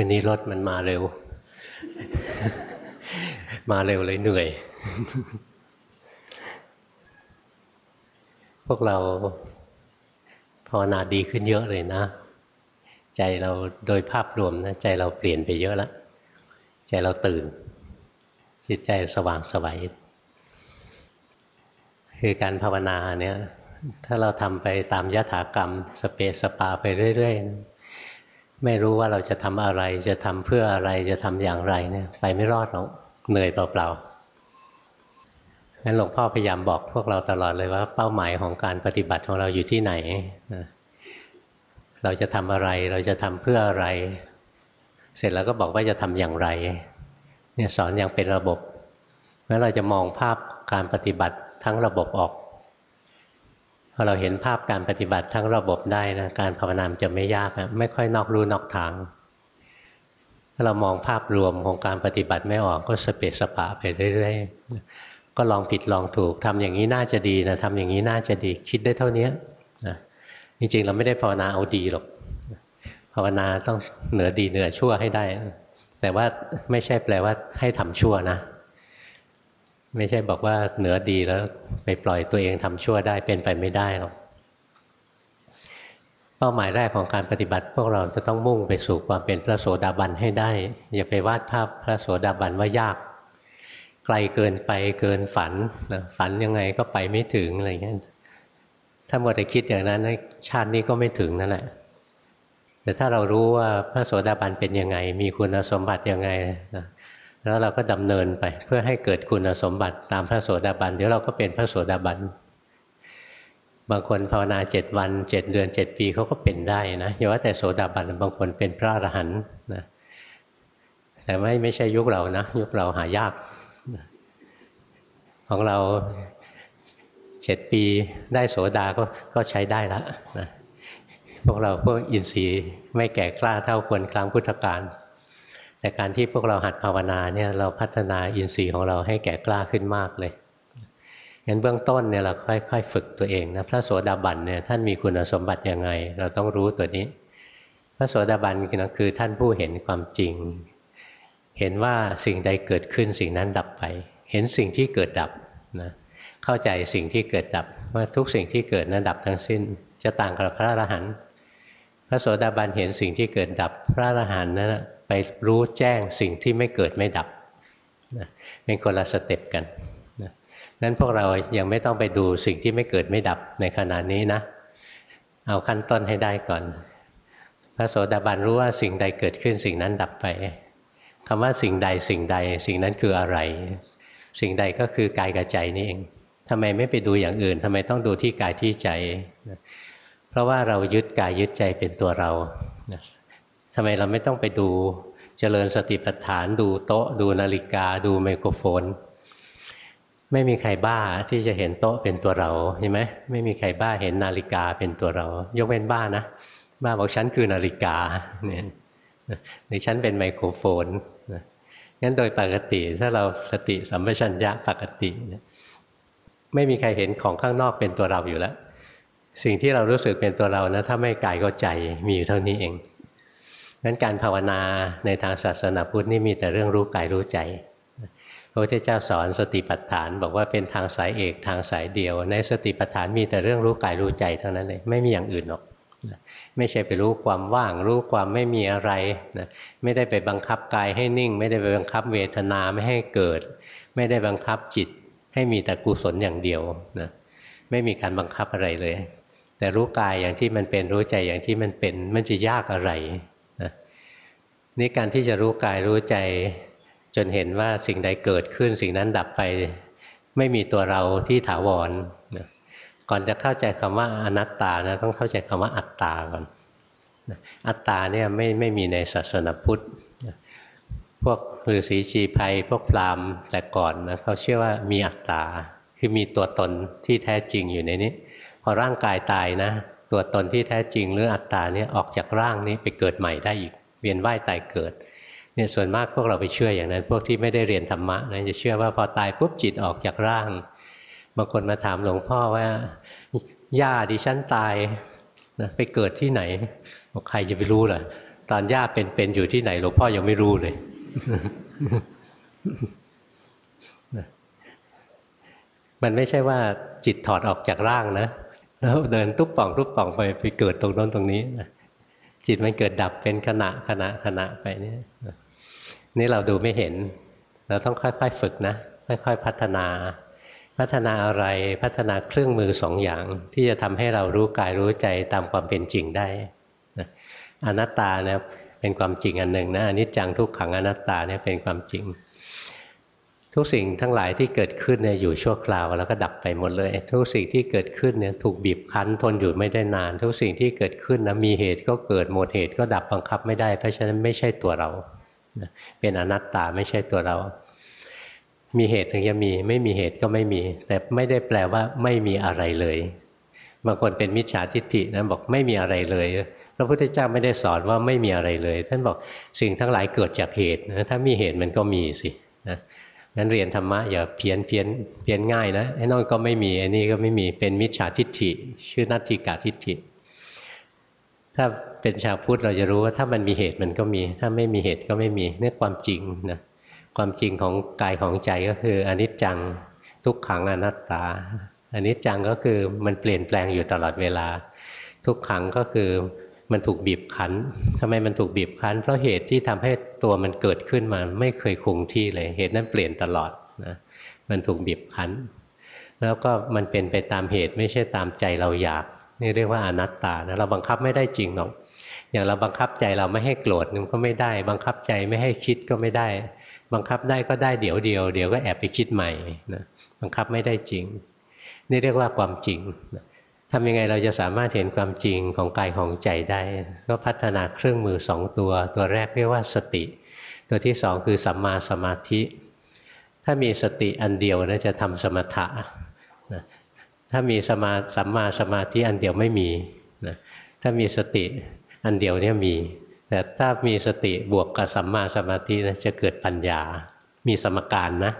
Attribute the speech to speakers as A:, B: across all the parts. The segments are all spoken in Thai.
A: วันนี้รถมันมาเร็ว มาเร็วเลยเหนื่อย พวกเราภาวนาดีขึ้นเยอะเลยนะ ใจเราโดยภาพรวมนะใจเราเปลี่ยนไปเยอะแล้วใจเราตื่น จิตใจสว่างสวัยคือการภาวนาเนี่ย ถ้าเราทำไปตามยถากรรม สเปสปาไปเรื่อย ๆ ไม่รู้ว่าเราจะทำอะไร จะทำเพื่ออะไรจะทำอย่างไรเนี่ย ไปไม่รอดหรอกเหนื่อยเปล่าๆงั้นหลวงพ่อพยายามบอกพวกเราตลอดเลยว่า เป้าหมายของการปฏิบัติของเราอยู่ที่ไหนเราจะทำอะไร เราจะทำเพื่ออะไร เสร็จแล้วก็บอกว่าจะทำอย่างไร เนี่ยสอนอย่างเป็นระบบเมื่อเราจะมองภาพการปฏิบัติทั้งระบบออก พอเราเห็นภาพการปฏิบัติทั้งระบบได้นะการภาวนามจะไม่ยากนะไม่ค่อยนอกรู้นอกทางถ้าเรามองภาพรวมของการปฏิบัติไม่ออกก็สเปสปะไปเรื่อยๆก็ลองผิดลองถูกทำอย่างนี้น่าจะดีนะทำอย่างนี้น่าจะดีคิดได้เท่านี้นะจริงๆเราไม่ได้ภาวนาเอาดีหรอกภาวนาต้องเหนือดีเหนือชั่วให้ได้ แต่ว่าไม่ใช่แปลว่าให้ทำชั่วนะ ไม่ใช่บอกว่าเหนือดีแล้ว ไปปล่อยตัวเองทำชั่วได้เป็นไปไม่ได้หรอกเป้าหมายแรกของการปฏิบัติ พวกเราจะต้องมุ่งไปสู่ความเป็นพระโสดาบันให้ได้ อย่าไปวาดภาพพระโสดาบันว่ายาก ไกลเกินไปเกินฝันนะฝันยังไงก็ไปไม่ถึงอะไรเงี้ยถ้าหมดแต่คิดอย่างนั้นชาตินี้ก็ไม่ถึงนั่นแหละ แต่ถ้าเรารู้ว่าพระโสดาบันเป็นยังไง มีคุณสมบัติยังไงนะ แล้วเราก็ดำเนินไปเพื่อให้เกิดคุณสมบัติตามพระโสดาบันเดี๋ยวเราก็เป็นพระโสดาบันบางคนภาวนาเจ็ดวันเจ็ดเดือนเจ็ดปีเขาก็เป็นได้นะอย่าว่าแต่โสดาบันบางคนเป็นพระอรหันต์นะแต่ไม่ไม่ใช่ยุคเรานะยุคเราหายาก ของเราเจ็ดปีได้โสดาก็ก็ใช้ได้แล้วนะพวกเราพวกอินทรีย์ไม่แก่กล้าเท่าควรครั้งพุทธกาล แต่การที่พวกเราหัดภาวนาเนี่ยเราพัฒนาอินทรีย์ของเราให้แก่กล้าขึ้นมากเลยงั้นเบื้องต้นเนี่ยเราค่อย ๆ ฝึกตัวเองนะพระโสดาบันเนี่ยท่านมีคุณสมบัติยังไง เราต้องรู้ตัวนี้ พระโสดาบันคือท่านผู้เห็นความจริง เห็นว่าสิ่งใดเกิดขึ้นสิ่งนั้นดับไป เห็นสิ่งที่เกิดดับนะเข้าใจสิ่งที่เกิดดับว่าทุกสิ่งที่เกิดนั้นดับทั้งสิ้น จะต่างกับพระอรหันต์ พระโสดาบันเห็นสิ่งที่เกิดดับ พระอรหันต์นั้นไปรู้แจ้งสิ่งที่ไม่เกิดไม่ดับเป็นคนละสเต็ปกันนะนั้นพวกเรายังไม่ต้องไปดูสิ่งที่ไม่เกิดไม่ดับในขณะนี้นะ เอาขั้นต้นให้ได้ก่อน พระโสดาบันรู้ว่าสิ่งใดเกิดขึ้นสิ่งนั้นดับไปคำว่าสิ่งใดสิ่งใด สิ่งนั้นคืออะไร สิ่งใดก็คือกายกับใจนี่เองทำไมไม่ไปดูอย่างอื่นทำไมต้องดูที่กายที่ใจ เพราะว่าเรายึดกายยึดใจเป็นตัวเราทำไมเราไม่ต้องไปดูเจริญสติปัฏฐาน ดูโต๊ะ ดูนาฬิกา ดูไมโครโฟน ไม่มีใครบ้าที่จะเห็นโต๊ะเป็นตัวเราใช่ไหมไม่มีใครบ้าเห็นนาฬิกาเป็นตัวเรา ยกเว้นบ้านะ บ้าบอกฉันคือนาฬิกาเนี่ยหรือฉันเป็นไมโครโฟนงั้นโดยปกติถ้าเราสติสัมปชัญญะปกติ ไม่มีใครเห็นของข้างนอกเป็นตัวเราอยู่แล้ว สิ่งที่เรารู้สึกเป็นตัวเรานะถ้าไม่กายก็ใจมีอยู่เท่านี้เองงั้นการภาวนาในทางศาสนาพุทธนี่มีแต่เรื่องรู้กายรู้ใจพระพุทธเจ้าสอนสติปัฏฐาน บอกว่าเป็นทางสายเอกทางสายเดียว ในสติปัฏฐานมีแต่เรื่องรู้กายรู้ใจเท่านั้นเลยไม่มีอย่างอื่นหรอกไม่ใช่ไปรู้ความว่าง รู้ความไม่มีอะไรนะไม่ได้ไปบังคับกายให้นิ่ง ไม่ได้ไปบังคับเวทนาไม่ให้เกิด ไม่ได้บังคับจิตให้มีแต่กุศลอย่างเดียวนะไม่มีการบังคับอะไรเลย แต่รู้กายอย่างที่มันเป็นรู้ใจอย่างที่มันเป็น มันจะยากอะไรนี่การที่จะรู้กายรู้ใจ จนเห็นว่าสิ่งใดเกิดขึ้น สิ่งนั้นดับไป ไม่มีตัวเราที่ถาวรก่อนจะเข้าใจคำว่าอนัตตานะต้องเข้าใจคำว่าอัตตาก่อนอัตตาเนี่ยไม่ไม่มีในศาสนาพุทธพวกฤาษีชีภัยพวกพราหมณ์แต่ก่อนนะเขาเชื่อว่ามีอัตตาคือมีตัวตนที่แท้จริงอยู่ในนี้ อร่างกายตายนะ ตัวตนที่แท้จริงหรืออัตตาเนี่ยออกจากร่างนี้ไปเกิดใหม่ได้อีก เวียนว่ายตายเกิดเนี่ยส่วนมากพวกเราไปเชื่ออย่างนั้น พวกที่ไม่ได้เรียนธรรมะนะจะเชื่อว่าพอตายปุ๊บจิตออกจากร่าง บางคนมาถามหลวงพ่อว่าย่าดิฉันตายนะไปเกิดที่ไหนบอกใครจะไปรู้ล่ะตอนย่าเป็นๆอยู่ที่ไหนหลวงพ่อยังไม่รู้เลยมันไม่ใช่ว่าจิตถอดออกจากร่างนะ แล้วเดินตุ๊บป่องตุ๊บป่องไปไปเกิดตรงนั้นตรงนี้จิตมันเกิดดับเป็นขณะขณะขณะไปนี่นี่เราดูไม่เห็น เราต้องค่อยๆฝึกนะค่อยๆพัฒนา พัฒนาอะไรพัฒนาเครื่องมือสองอย่าง ที่จะทำให้เรารู้กายรู้ใจตามความเป็นจริงได้อนัตตาเนี่ยเป็นความจริงอันหนึ่งนะอนิจจังทุกขังอนัตตาเนี่ยเป็นความจริง ทุกสิ่งทั้งหลายที่เกิดขึ้นเนี่ยอยู่ชั่วคราวแล้วก็ดับไปหมดเลย ทุกสิ่งที่เกิดขึ้นเนี่ยถูกบีบคั้นทนอยู่ไม่ได้นาน ทุกสิ่งที่เกิดขึ้นนะมีเหตุก็เกิดหมดเหตุก็ดับบังคับไม่ได้ เพราะฉะนั้นไม่ใช่ตัวเรา เป็นอนัตตาไม่ใช่ตัวเรา มีเหตุถึงจะมี ไม่มีเหตุก็ไม่มี แต่ไม่ได้แปลว่าไม่มีอะไรเลย บางคนเป็นมิจฉาทิฏฐินะบอกไม่มีอะไรเลยพระพุทธเจ้าไม่ได้สอนว่าไม่มีอะไรเลย ท่านบอกสิ่งทั้งหลายเกิดจากเหตุนะถ้ามีเหตุมันก็มีสินะ งั้นเรียนธรรมะอย่าเพี้ยนเพี้ยนเพี้ยนง่ายนะไอ้นอนก็ไม่มีไอ้นี่ก็ไม่มีเป็นมิจฉาทิฏฐิ ชื่อนัตถิกาทิฏฐิ ถ้าเป็นชาวพุทธเราจะรู้ว่าถ้ามันมีเหตุมันก็มี ถ้าไม่มีเหตุก็ไม่มีนี่ความจริงนะความจริงของกายของใจก็คืออนิจจังทุกขังอนัตตาอนิจจังก็คือมันเปลี่ยนแปลงอยู่ตลอดเวลา ทุกขังก็คือ มันถูกบีบคั้นทำไมมันถูกบีบคั้น เพราะเหตุที่ทำให้ตัวมันเกิดขึ้นมาไม่เคยคงที่เลย เหตุนั้นเปลี่ยนตลอดนะมันถูกบีบคั้น แล้วก็มันเป็นไปตามเหตุไม่ใช่ตามใจเราอยาก นี่เรียกว่าอนัตตานะเราบังคับไม่ได้จริงหรอก อย่างเราบังคับใจเราไม่ให้โกรธก็ไม่ได้ บังคับใจไม่ให้คิดก็ไม่ได้ บังคับได้ก็ได้เดี๋ยวเดียวเดี๋ยวก็แอบไปคิดใหม่นะบังคับไม่ได้จริง นี่เรียกว่าความจริงนะ ทำยังไงเราจะสามารถเห็นความจริงของกายของใจได้ ก็พัฒนาเครื่องมือสองตัว ตัวแรกเรียกว่าสติ ตัวที่สองคือสัมมาสมาธิ ถ้ามีสติอันเดียวนะจะทำสมถะนะถ้ามีสมาสัมมาสมาธิอันเดียวไม่มีนะถ้ามีสติอันเดียวเนี่ยมี แต่ถ้ามีสติบวกกับสัมมาสมาธินะจะเกิดปัญญา มีสมการนะ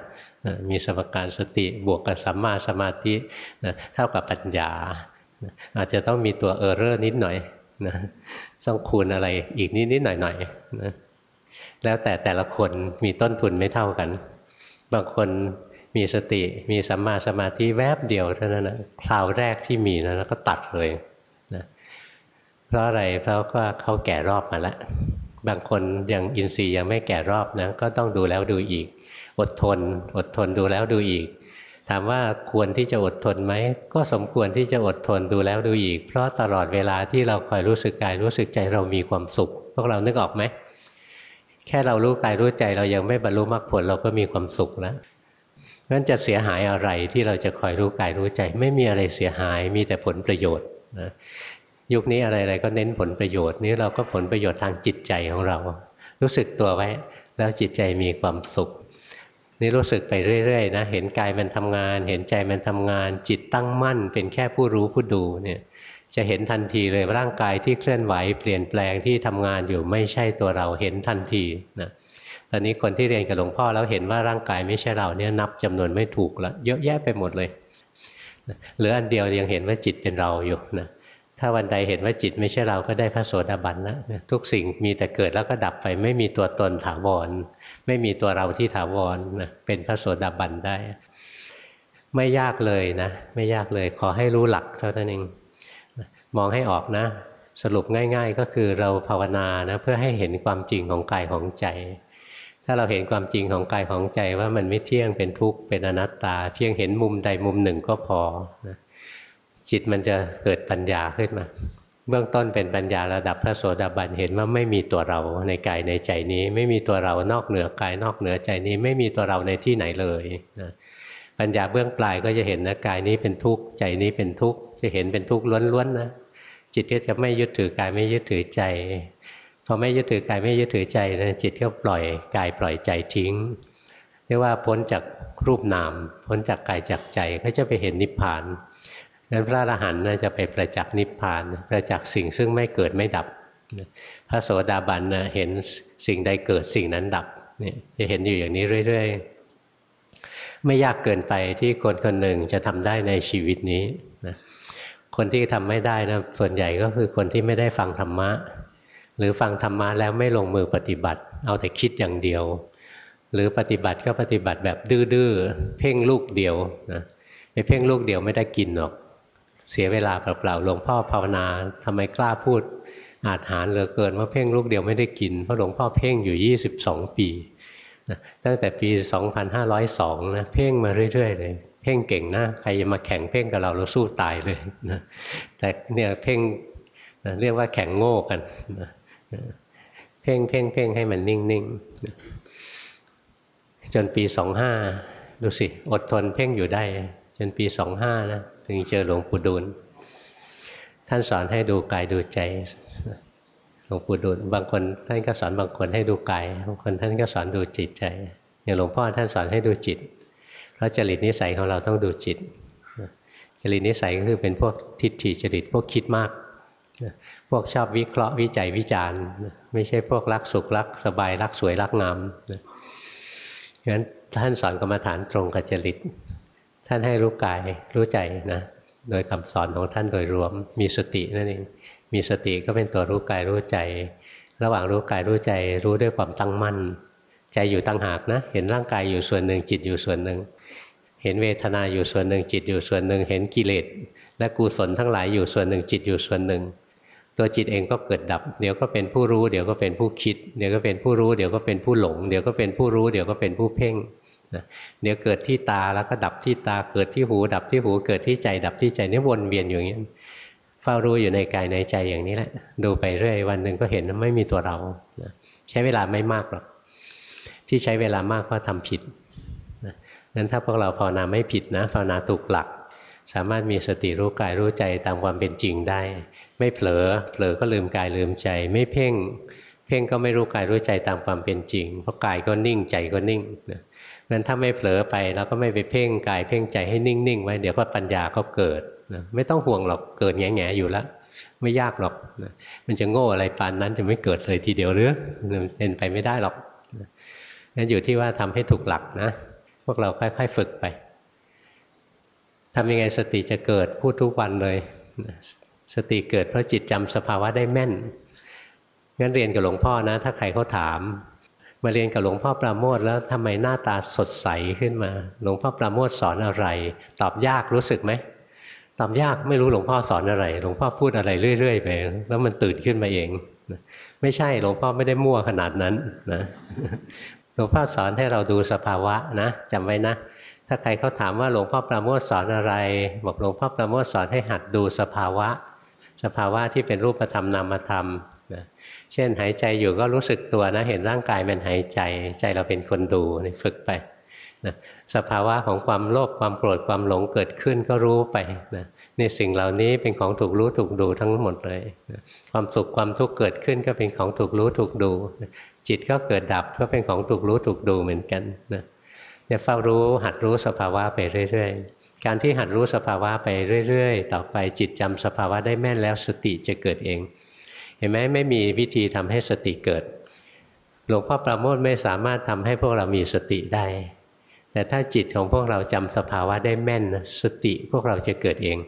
A: มีสมการสติบวกกับสัมมาสมาธินะเท่ากับปัญญา อาจจะต้องมีตัวเออร์เรอร์นิดหน่อยนะต้องคูณอะไรอีกนิดนิดหน่อยหน่อยนะแล้วแต่แต่ละคนมีต้นทุนไม่เท่ากัน บางคนมีสติมีสัมมาสมาธิแวบเดียวเท่านั้นนะคราวแรกที่มีนะแล้วก็ตัดเลยนะเพราะอะไรเพราะว่าเขาแก่รอบมาแล้วบางคนยังอินทรีย์ยังไม่แก่รอบนะก็ต้องดูแล้วดูอีก อดทน อดทนดูแล้วดูอีก ถามว่าควรที่จะอดทนไหม ก็สมควรที่จะอดทนดูแล้วดูอีก เพราะตลอดเวลาที่เราคอยรู้สึกกายรู้สึกใจเรามีความสุข พวกเรานึกออกไหม แค่เรารู้กายรู้ใจเรายังไม่บรรลุมรรคผลเราก็มีความสุขแล้วนั้นจะเสียหายอะไรที่เราจะคอยรู้กายรู้ใจ ไม่มีอะไรเสียหายมีแต่ผลประโยชน์นะยุคนี้อะไรๆก็เน้นผลประโยชน์นี้เราก็ผลประโยชน์ทางจิตใจของเรา รู้สึกตัวไว้ แล้วจิตใจมีความสุข นี่รู้สึกไปเรื่อยๆนะเห็นกายมันทำงาน เห็นใจมันทำงาน จิตตั้งมั่น เป็นแค่ผู้รู้ผู้ดูเนี่ยจะเห็นทันทีเลยร่างกายที่เคลื่อนไหวเปลี่ยนแปลงที่ทำงานอยู่ไม่ใช่ตัวเราเห็นทันทีนะตอนนี้คนที่เรียนกับหลวงพ่อแล้วเห็นว่าร่างกายไม่ใช่เราเนี่ยนับจำนวนไม่ถูกล้วเยอะแยะไปหมดเลยหรืออันเดียวยังเห็นว่าจิตเป็นเราอยู่นะ ถ้าวันใดเห็นว่าจิตไม่ใช่เราก็ได้พระโสดาบันแล้วทุกสิ่งมีแต่เกิดแล้วก็ดับไป ไม่มีตัวตนถาวร ไม่มีตัวเราที่ถาวรนะเป็นพระโสดาบันได้ ไม่ยากเลยนะ ไม่ยากเลยขอให้รู้หลักเท่านั้นเองมองให้ออกนะ สรุปง่าย ๆ ก็คือเราภาวนานะเพื่อให้เห็นความจริงของกายของใจ ถ้าเราเห็นความจริงของกายของใจว่ามันไม่เที่ยงเป็นทุกข์เป็นอนัตตาเพียงเห็นมุมใดมุมหนึ่งก็พอนะ จิตมันจะเกิดปัญญาขึ้นมา เบื้องต้นเป็นปัญญาระดับพระโสดาบันเห็นว่าไม่มีตัวเราในกายในใจนี้ ไม่มีตัวเรานอกเหนือกายนอกเหนือใจนี้ ไม่มีตัวเราในที่ไหนเลยนะปัญญาเบื้องปลายก็จะเห็นนะกายนี้เป็นทุกข์ใจนี้เป็นทุกข์จะเห็นเป็นทุกข์ล้วนๆนะจิตก็จะไม่ยึดถือกายไม่ยึดถือใจพอไม่ยึดถือกายไม่ยึดถือใจนะจิตก็ปล่อยกายปล่อยใจทิ้งเรียกว่าพ้นจากรูปนาม พ้นจากกายจากใจก็จะไปเห็นนิพพาน นั้นพระอรหันต์จะไปประจักษ์นิพพาน ประจักษ์สิ่งซึ่งไม่เกิดไม่ดับ พระโสดาบันนะเห็นสิ่งใดเกิดสิ่งนั้นดับนี่จะเห็นอยู่อย่างนี้เรื่อย ๆ ไม่ยากเกินไปที่คนคนหนึ่งจะทำได้ในชีวิตนี้นะคนที่ทำไม่ได้นะส่วนใหญ่ก็คือคนที่ไม่ได้ฟังธรรมะ หรือฟังธรรมะแล้วไม่ลงมือปฏิบัติ เอาแต่คิดอย่างเดียว หรือปฏิบัติก็ปฏิบัติแบบดื้อๆเพ่งลูกเดียวนะไปเพ่งลูกเดียวไม่ได้กินหรอก เสียเวลาเปล่าๆหลวงพ่อภาวนาทำไมกล้าพูด อาจหารเหลือเกินว่าเพ่งลูกเดียวไม่ได้กินเพราะหลวงพ่อเพ่งอยู่ 22 ปีนะตั้งแต่ปี 2502นะเพ่งมาเรื่อยๆเลยเพ่งเก่งนะใครจะมาแข่งเพ่งกับเราเราสู้ตายเลยนะแต่เนี่ยเพ่งนะเรียกว่าแข่งโง่กันนะเพ่งเพ่งเพ่งให้มันนิ่งๆจนปีสองห้าดูสิ อดทนเพ่งอยู่ได้ จนปีสองห้านะ ถึงเจอหลวงปู่ดูลท่านสอนให้ดูกายดูใจหลวงปู่ดูลบางคนท่านก็สอนบางคนให้ดูกายบางคนท่านก็สอนดูจิตใจ อย่างหลวงพ่อท่านสอนให้ดูจิต เพราะจริตนิสัยของเราต้องดูจิตจริตนิสัยก็คือเป็นพวกทิฏฐิจริตพวกคิดมาก พวกชอบวิเคราะห์วิจัยวิจารณ์ไม่ใช่พวกรักสุขรักสบายรักสวยรักงามนะงั้นท่านสอนกรรมฐานตรงกับจริต ท่านให้รู้กายรู้ใจนะโดยคำสอนของท่านโดยรวมมีสตินั่นเองมีสติก็เป็นตัวรู้กายรู้ใจ ระหว่างรู้กายรู้ใจรู้ด้วยความตั้งมั่น ใจอยู่ตั้งหากนะ เห็นร่างกายอยู่ส่วนหนึ่งจิตอยู่ส่วนหนึ่ง เห็นเวทนาอยู่ส่วนหนึ่งจิตอยู่ส่วนหนึ่ง เห็นกิเลสและกุศลทั้งหลายอยู่ส่วนหนึ่งจิตอยู่ส่วนหนึ่ง ตัวจิตเองก็เกิดดับ เดี๋ยวก็เป็นผู้รู้ เดี๋ยวก็เป็นผู้คิด เดี๋ยวก็เป็นผู้รู้ เดี๋ยวก็เป็นผู้หลง เดี๋ยวก็เป็นผู้รู้ เดี๋ยวก็เป็นผู้เพ่ง เดี๋ยวเกิดที่ตาแล้วก็ดับที่ตาเกิดที่หู ดับที่หูเกิดที่ใจ ดับที่ใจนี่วนเวียนอยู่อย่างนี้เฝ้ารู้อยู่ในกายในใจอย่างนี้แหละดูไปเรื่อยวันหนึ่งก็เห็นว่าไม่มีตัวเราใช้เวลาไม่มากหรอกที่ใช้เวลามากเพราะทำผิดงั้นถ้าพวกเราภาวนาไม่ผิดนะภาวนาถูกหลัก สามารถมีสติรู้กายรู้ใจตามความเป็นจริงได้ ไม่เผลอเผลอก็ลืมกายลืมใจ ไม่เพ่ง เพ่งก็ไม่รู้กายรู้ใจตามความเป็นจริง เพราะกายก็นิ่งใจก็นิ่งนะ งั้นถ้าไม่เผลอไปเราก็ไม่ไปเพ่งกายเพ่งใจให้นิ่งๆไว้เดี๋ยวก็ปัญญาก็เกิดนะไม่ต้องห่วงหรอกเกิดแง่ๆอยู่แล้วไม่ยากหรอกนะมันจะโง่อะไรปานนั้นจะไม่เกิดเลยทีเดียวหรือเป็นไปไม่ได้หรอกงั้นอยู่ที่ว่าทำให้ถูกหลักนะพวกเราค่อยๆฝึกไปทำยังไงสติจะเกิดพูดทุกวันเลย สติเกิดเพราะจิตจำสภาวะได้แม่นงั้นเรียนกับหลวงพ่อนะ ถ้าใครเขาถาม มาเรียนกับหลวงพ่อปราโมทแล้วทำไมหน้าตาสดใสขึ้นมา หลวงพ่อปราโมทสอนอะไร ตอบยากรู้สึกไหมตอบยากไม่รู้หลวงพ่อสอนอะไร หลวงพ่อพูดอะไรเรื่อยๆไปแล้วมันตื่นขึ้นมาเองไม่ใช่หลวงพ่อไม่ได้มั่วขนาดนั้นนะหลวงพ่อสอนให้เราดูสภาวะนะจำไว้นะ ถ้าใครเขาถามว่าหลวงพ่อประโมทสอนอะไร บอกหลวงพ่อประโมทสอนให้หัดดูสภาวะ สภาวะที่เป็นรูปธรรมนามธรรม นะเช่นหายใจอยู่ก็รู้สึกตัวนะ เห็นร่างกายมันหายใจ ใจเราเป็นคนดูนี่ฝึกไปนะสภาวะของความโลภความโกรธความหลงเกิดขึ้นก็รู้ไปนะนี่สิ่งเหล่านี้เป็นของถูกรู้ถูกดูทั้งหมดเลยนะความสุขความทุกข์เกิดขึ้นก็เป็นของถูกรู้ถูกดูนะจิตก็เกิดดับก็เป็นของถูกรู้ถูกดูเหมือนกันนะเนี่ยเฝ้ารู้หัดรู้สภาวะไปเรื่อย ๆ การที่หัดรู้สภาวะไปเรื่อย ๆ ต่อไปจิตจำสภาวะได้แม่นแล้วสติจะเกิดเอง เห็นไหมไม่มีวิธีทำให้สติเกิด หลวงพ่อประโมทไม่สามารถทำให้พวกเรามีสติได้ แต่ถ้าจิตของพวกเราจำสภาวะได้แม่นสติพวกเราจะเกิดเอง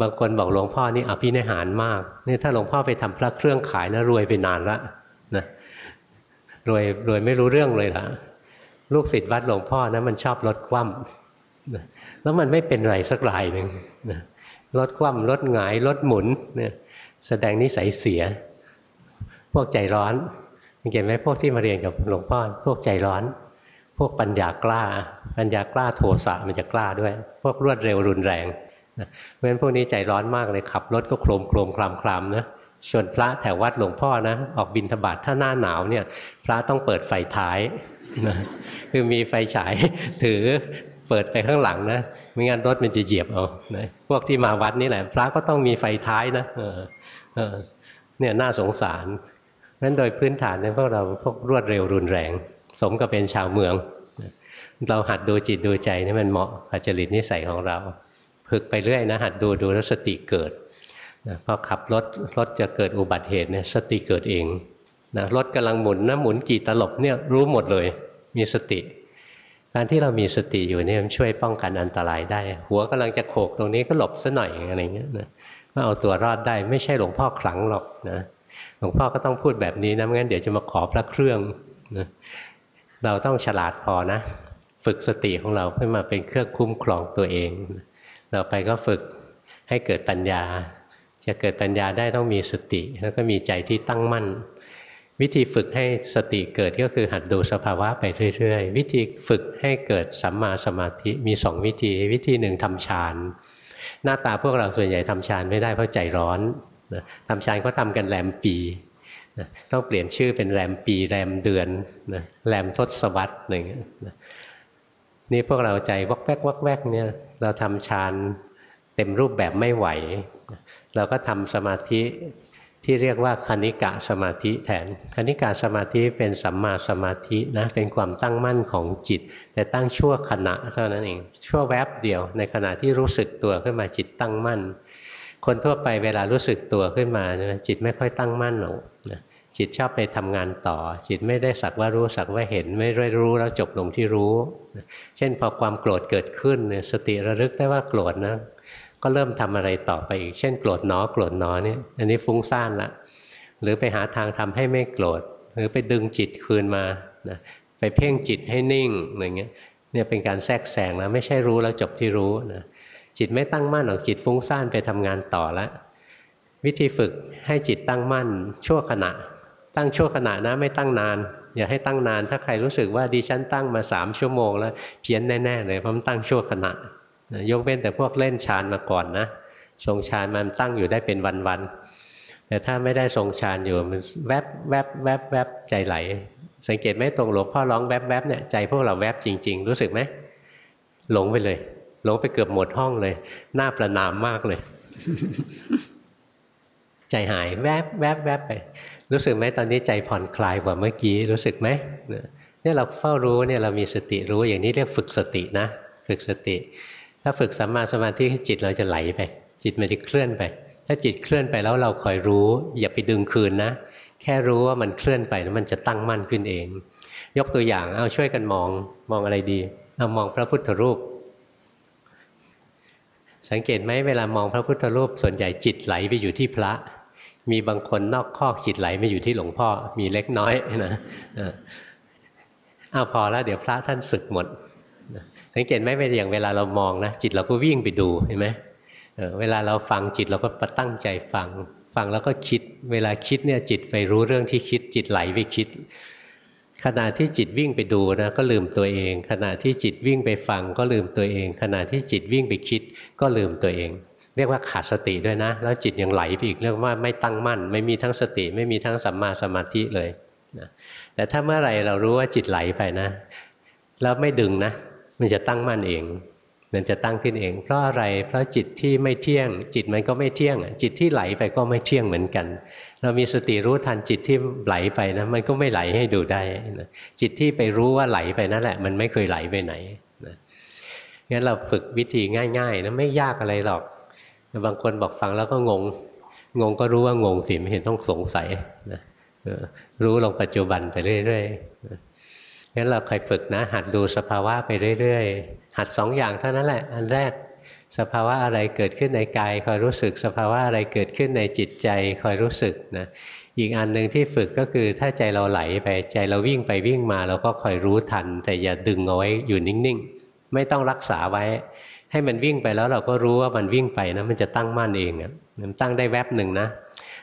A: บางคนบอกหลวงพ่อนี่อภินิหารมากนี่ถ้าหลวงพ่อไปทำพระเครื่องขายนะรวยไปนานละนะรวยรวยไม่รู้เรื่องเลยล่ะ ลูกศิษย์วัดหลวงพ่อนะมันชอบรถคว่ำแล้วมันไม่เป็นไรสักรายหนึ่งรถคว่ำรถหงายรถหมุนเนี่ย แสดงนิสัยเสีย พวกใจร้อนเห็นไหมพวกที่มาเรียนกับหลวงพ่อพวกใจร้อน พวกปัญญากล้า ปัญญากล้าโทสะมันจะกล้าด้วย พวกรวดเร็วรุนแรงเพราะฉะนั้นพวกนี้ใจร้อนมากเลยขับรถก็โครมโครมคลามคลามนะชวนพระแถววัดหลวงพ่อนะออกบินธบาตถ้าหน้าหนาวเนี่ยพระต้องเปิดไฟท้ายนะคือมีไฟฉายถือเปิดไปข้างหลังนะไม่งั้นรถมันจะเหยียบเอานะพวกที่มาวัดนี่แหละ พระก็ต้องมีไฟท้ายนะ เนี่ยน่าสงสารนั้นโดยพื้นฐานเนี่ยพวกเราพวกรวดเร็วรุนแรง สมกับเป็นชาวเมือง เราหัดดูจิตดูใจนี่มันเหมาะกับจริตนิสัยของเราฝึกไปเรื่อยนะ หัดดูดูแล้วสติเกิดพอขับรถรถจะเกิดอุบัติเหตุเนี่ยสติเกิดเองนะรถกำลังหมุนนะหมุนกี่ตลบเนี่ยรู้หมดเลย มีสติ การที่เรามีสติอยู่เนี่ยมันช่วยป้องกันอันตรายได้ หัวกำลังจะโขกตรงนี้ก็หลบซะหน่อยอะไรเงี้ยนะ มาเอาตัวรอดได้ ไม่ใช่หลวงพ่อขลังหรอกนะหลวงพ่อก็ต้องพูดแบบนี้นะไม่งั้นเดี๋ยวจะมาขอพระเครื่องนะเราต้องฉลาดพอนะ ฝึกสติของเราขึ้นมาเป็นเครื่องคุ้มครองตัวเองเราไปก็ฝึกให้เกิดปัญญา จะเกิดปัญญาได้ต้องมีสติ แล้วก็มีใจที่ตั้งมั่น วิธีฝึกให้สติเกิดก็คือหัดดูสภาวะไปเรื่อย ๆ วิธีฝึกให้เกิดสัมมาสมาธิมีสองวิธี วิธีหนึ่งทำฌาน หน้าตาพวกเราส่วนใหญ่ทำฌานไม่ได้เพราะใจร้อนทำฌานก็ทำกันแรมปีต้องเปลี่ยนชื่อเป็นแรมปีแรมเดือนแรมทศวรรษหนึ่งนี่พวกเราใจวักแวกวักแวกเนี่ยเราทำฌานเต็มรูปแบบไม่ไหว เราก็ทำสมาธิ ที่เรียกว่าคณิกะสมาธิแทนคณิกะสมาธิเป็นสัมมาสมาธินะเป็นความตั้งมั่นของจิต แต่ตั้งชั่วขณะเท่านั้นเองชั่วแวบเดียว ในขณะที่รู้สึกตัวขึ้นมาจิตตั้งมั่น คนทั่วไปเวลารู้สึกตัวขึ้นมาจิตไม่ค่อยตั้งมั่นหรอกจิตชอบไปทำงานต่อ จิตไม่ได้สักว่ารู้สักว่าเห็นไม่ได้รู้แล้วจบลงที่รู้ เช่นพอความโกรธเกิดขึ้นสติระลึกได้ว่าโกรธนะ ก็เริ่มทำอะไรต่อไปอีก เช่นโกรธหนอโกรธหนอเนี่ย อันนี้ฟุ้งซ่านละ หรือไปหาทางทำให้ไม่โกรธ หรือไปดึงจิตคืนมานะไปเพ่งจิตให้นิ่งอย่างเงี้ย เนี่ยเป็นการแทรกแซงแล้วไม่ใช่รู้แล้วจบที่รู้นะ จิตไม่ตั้งมั่นหรอกจิตฟุ้งซ่านไปทำงานต่อแล้ววิธีฝึกให้จิตตั้งมั่นชั่วขณะ ตั้งชั่วขณะนะไม่ตั้งนานอย่าให้ตั้งนานถ้าใครรู้สึกว่าดิฉันตั้งมาสามชั่วโมงแล้วเพี้ยนแน่ๆเลยเพราะมันตั้งชั่วขณะ ยกเว้นแต่พวกเล่นฌานมาก่อนนะทรงฌานมันตั้งอยู่ได้เป็นวันๆแต่ถ้าไม่ได้ทรงฌานอยู่มันแวบแวบแวบแวบใจไหล สังเกตไหมตรงหลวงพ่อร้องแวบแวบเนี่ยใจพวกเราแวบจริง ๆ รู้สึกไหมหลงไปเลย หลงไปเกือบหมดห้องเลยหน้าประนามมากเลย ใจหายแวบแวบแวบไป รู้สึกไหมตอนนี้ใจผ่อนคลายกว่าเมื่อกี้รู้สึกไหมเนี่ยเราเฝ้ารู้เนี่ยเรามีสติรู้อย่างนี้เรียกฝึกสตินะ ฝึกสติ ถ้าฝึกสัมมาสมาธิจิตเราจะไหลไป จิตมันจะเคลื่อนไป ถ้าจิตเคลื่อนไปแล้วเราคอยรู้ อย่าไปดึงคืนนะ แค่รู้ว่ามันเคลื่อนไปแล้วมันจะตั้งมั่นขึ้นเอง ยกตัวอย่างเอาช่วยกันมองมองอะไรดีเอามองพระพุทธรูป สังเกตไหมเวลามองพระพุทธรูปส่วนใหญ่จิตไหลไปอยู่ที่พระ มีบางคนนอกคอกจิตไหลไปอยู่ที่หลวงพ่อ มีเล็กน้อยนะเอาพอแล้วเดี๋ยวพระท่านศึกหมด สังเกตไหมเป็นอย่างเวลาเรามองนะจิตเราก็วิ่งไปดูเห็นไหมเวลาเราฟังจิตเราก็ประตั้งใจฟัง ฟังแล้วก็คิด เวลาคิดเนี่ยจิตไปรู้เรื่องที่คิดจิตไหลไปคิด ขณะที่จิตวิ่งไปดูนะก็ลืมตัวเอง ขณะที่จิตวิ่งไปฟังก็ลืมตัวเอง ขณะที่จิตวิ่งไปคิดก็ลืมตัวเอง เรียกว่าขาดสติด้วยนะ แล้วจิตยังไหลไปอีกเรียกว่าไม่ตั้งมั่น ไม่มีทั้งสติ ไม่มีทั้งสัมมาสมาธิเลยนะแต่ถ้าเมื่อไหร่เรารู้ว่าจิตไหลไปนะ แล้วไม่ดึงนะ มันจะตั้งมั่นเองมันจะตั้งขึ้นเอง เพราะอะไร เพราะจิตที่ไม่เที่ยง จิตมันก็ไม่เที่ยง จิตที่ไหลไปก็ไม่เที่ยงเหมือนกัน เรามีสติรู้ทันจิตที่ไหลไปนะ มันก็ไม่ไหลให้ดูได้นะจิตที่ไปรู้ว่าไหลไปนั่นแหละ มันไม่เคยไหลไปไหนนะงั้นเราฝึกวิธีง่ายๆนะไม่ยากอะไรหรอก บางคนบอกฟังแล้วก็งง งงก็รู้ว่างงสิไม่เห็นต้องสงสัยนะรู้ลงปัจจุบันไปเรื่อยๆ งั้นเราคอยฝึกนะ หัดดูสภาวะไปเรื่อยๆ หัดสองอย่างเท่านั้นแหละ อันแรกสภาวะอะไรเกิดขึ้นในกายคอยรู้สึก สภาวะอะไรเกิดขึ้นในจิตใจคอยรู้สึกนะ อีกอันหนึ่งที่ฝึกก็คือถ้าใจเราไหลไปใจเราวิ่งไปวิ่งมาเราก็คอยรู้ทัน แต่อย่าดึงเอาไว้อยู่นิ่งๆ ไม่ต้องรักษาไว้ ให้มันวิ่งไปแล้วเราก็รู้ว่ามันวิ่งไปนะมันจะตั้งมั่นเองอะมันตั้งได้แวบหนึ่งนะ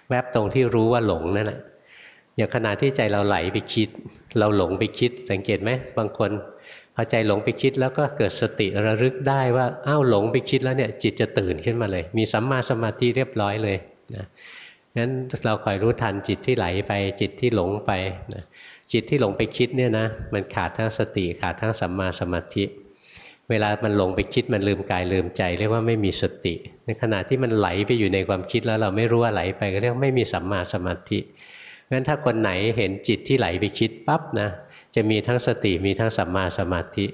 A: แวบตรงที่รู้ว่าหลงนั่นแหละ อย่างขณะที่ใจเราไหลไปคิด เราหลงไปคิด สังเกตไหมบางคนพอใจหลงไปคิดแล้วก็เกิดสติระลึกได้ว่าอ้าวหลงไปคิดแล้วเนี่ย จิตจะตื่นขึ้นมาเลย มีสัมมาสมาธิเรียบร้อยเลยนะงั้นเราคอยรู้ทันจิตที่ไหลไป จิตที่หลงไปนะจิตที่หลงไปคิดเนี่ยนะมันขาดทั้งสติขาดทั้งสัมมาสมาธิ เวลามันหลงไปคิดมันลืมกายลืมใจ เรียกว่าไม่มีสติ ในขณะที่มันไหลไปอยู่ในความคิดแล้วเราไม่รู้ว่าไหลไปก็เรียกไม่มีสัมมาสมาธิ งั้นถ้าคนไหนเห็นจิตที่ไหลไปคิดปั๊บนะจะมีทั้งสติมีทั้งสัมมาสมาธิ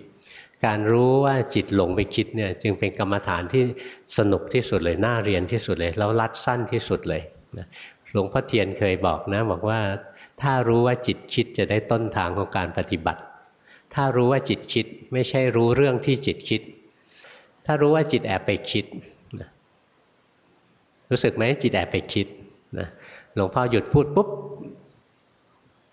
A: การรู้ว่าจิตหลงไปคิดเนี่ยจึงเป็นกรรมฐานที่สนุกที่สุดเลยน่าเรียนที่สุดเลยแล้วรัดสั้นที่สุดเลยหลวงพ่อเทียนเคยบอกนะบอกว่าถ้ารู้ว่าจิตคิดจะได้ต้นทางของการปฏิบัติ ถ้ารู้ว่าจิตคิดไม่ใช่รู้เรื่องที่จิตคิด ถ้ารู้ว่าจิตแอบไปคิดรู้สึกไหมจิตแอบไปคิดนะหลวงพ่อหยุดพูดปุ๊บ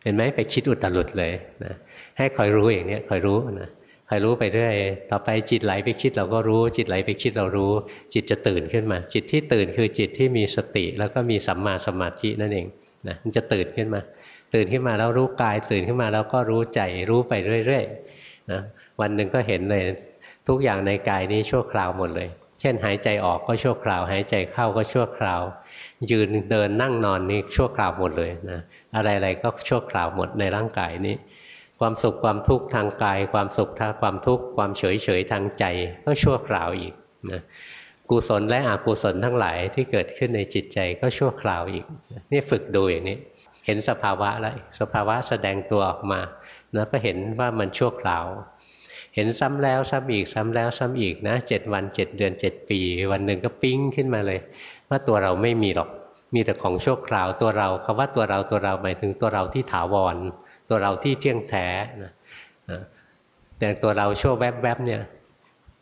A: เห็นไหมไปคิดอุตรุดเลยนะให้คอยรู้อย่างนี้คอยรู้นะคอยรู้ไปเรื่อยต่อไปจิตไหลไปคิดเราก็รู้ จิตไหลไปคิดเรารู้ จิตจะตื่นขึ้นมา จิตที่ตื่นคือจิตที่มีสติ แล้วก็มีสัมมาสมาธินั่นเองนะมันจะตื่นขึ้นมา ตื่นขึ้นมาแล้วรู้กาย ตื่นขึ้นมาแล้วก็รู้ใจรู้ไปเรื่อยๆนะวันหนึ่งก็เห็นเลยทุกอย่างในกายนี้ชั่วคราวหมดเลย เช่นหายใจออกก็ชั่วคราว หายใจเข้าก็ชั่วคราว ยืนเดินนั่งนอนนี่ชั่วคราวหมดเลยนะอะไรๆก็ชั่วคราวหมดในร่างกายนี้ ความสุขความทุกข์ทางกาย ความสุขทางความทุกข์ความเฉยเฉยทางใจก็ชั่วคราวอีกนะกุศลและอกุศลทั้งหลายที่เกิดขึ้นในจิตใจก็ชั่วคราวอีกนี่ฝึกดูอย่างนี้ เห็นสภาวะแล้วสภาวะแสดงตัวออกมาแล้วก็เห็นว่ามันชั่วคราว เห็นซ้ำแล้วซ้ำอีกซ้ำแล้วซ้ำอีกนะเจ็ดวันเจ็ดเดือนเจ็ดปี วันหนึ่งก็ปิ้งขึ้นมาเลย ว่าตัวเราไม่มีหรอก มีแต่ของชั่วคราวตัวเราคำว่าตัวเราตัวเราหมายถึงตัวเราที่ถาวร ตัวเราที่เที่ยงแท้นะแต่ตัวเราชั่วแวบๆเนี่ย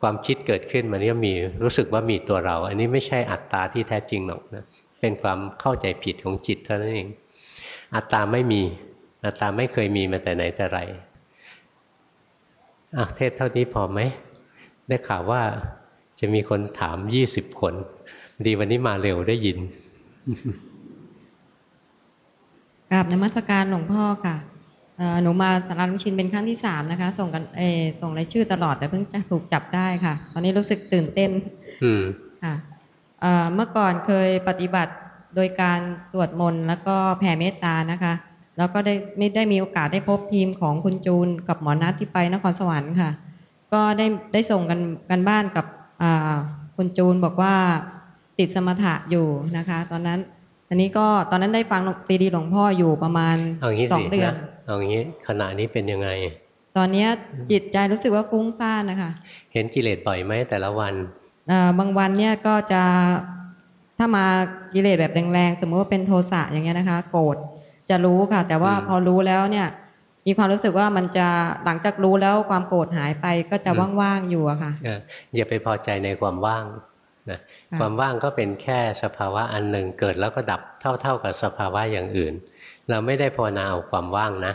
A: ความคิดเกิดขึ้นมันก็มีรู้สึกว่ามีตัวเรา อันนี้ไม่ใช่อัตตาที่แท้จริงหรอกนะเป็นความเข้าใจผิดของจิตเท่านั้นเอง อัตตาไม่มี อัตตาไม่เคยมีมาแต่ไหนแต่ไรอะเทศเท่านี้พอไหม ได้ข่าวว่าจะมีคนถามยี่สิบคน ดีวันนี้มาเร็วได้ยิน
B: กราบนมัสการหลวงพ่อค่ะหนูมาสาราลุงชินเป็นครั้งที่สามนะคะ ส่งกันเอส่งรายชื่อตลอดแต่เพิ่งจะถูกจับได้ค่ะ ตอนนี้รู้สึกตื่นเต้น
A: อืม
B: ค่ะเมื่อก่อนเคยปฏิบัติโดยการสวดมนต์แล้วก็แผ่เมตตานะคะ แล้วก็ได้ไม่ได้มีโอกาสได้พบทีมของคุณจูนกับหมอนัทที่ไปนครสวรรค์ค่ะ ก็ได้ได้ส่งกันกันบ้านกับคุณจูนบอกว่า ติดสมถะอยู่นะคะ ตอนนั้นอันนี้ก็ตอนนั้นได้ฟังตีดีหลวงพ่ออยู่ประมาณสองเดือน
A: เอาอย่างนี้ขณะนี้เป็นยังไง
B: ตอนนี้จิตใจรู้สึกว่าฟุ้งซ่านนะคะ
A: เห็นกิเลสบ่อยไหมแต่ละวัน
B: บางวันเนี่ยก็จะถ้ามากิเลสแบบแรงๆสมมติว่าเป็นโทสะอย่างเงี้ยนะคะ โกรธจะรู้ค่ะ แต่ว่าพอรู้แล้วเนี่ย มีความรู้สึกว่ามันจะหลังจากรู้แล้วความโกรธหายไปก็จะว่างๆอยู่อะค่ะ
A: อย่าไปพอใจในความว่าง นะความว่างก็เป็นแค่สภาวะอันหนึ่งเกิดแล้วก็ดับเท่า ๆกับสภาวะอย่างอื่น เราไม่ได้ภาวนาเอาความว่างนะ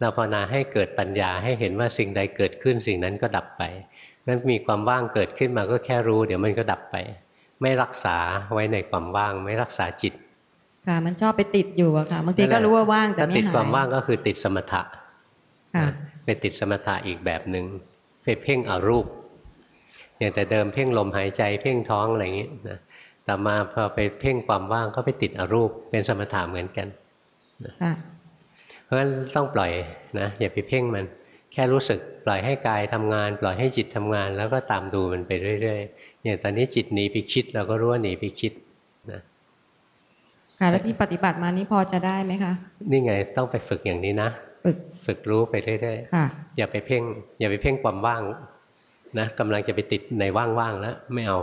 A: เราภาวนาให้เกิดปัญญาให้เห็นว่าสิ่งใดเกิดขึ้นสิ่งนั้นก็ดับไปนั้นมีความว่างเกิดขึ้นมาก็แค่รู้ เดี๋ยวมันก็ดับไป ไม่รักษาไว้ในความว่าง ไม่รักษาจิต
B: ค่ะมันชอบไปติดอยู่อะค่ะบางทีก็รู้ว่าว่างแต่ไม่หาย
A: ติดความว่างก็คือติดสมถะไปติดสมถะอีกแบบหนึ่งไปเพ่งอารูป อย่างแต่เดิมเพ่งลมหายใจเพ่งท้องอะไรอย่างนี้นะต่อมาพอไปเพ่งความว่างก็ไปติดอรูปเป็นสมถะเหมือนกันเพราะฉะนั้นต้องปล่อยนะอย่าไปเพ่งมัน แค่รู้สึกปล่อยให้กายทำงาน ปล่อยให้จิตทำงาน แล้วก็ตามดูมันไปเรื่อยๆอย่างตอนนี้จิตหนีไปคิดเราก็รู้ว่าหนีไปคิดนะ
B: ค่ะแล้วที่ปฏิบัติมานี้พอจะได้ไหมคะ
A: นี่ไงต้องไปฝึกอย่างนี้นะ
B: ฝึก
A: ฝึกรู้ไปเรื่อยๆอย่าไปเพ่ง อย่าไปเพ่งความว่าง นะกำลังจะไปติดในว่างๆแล้ว ไม่เอา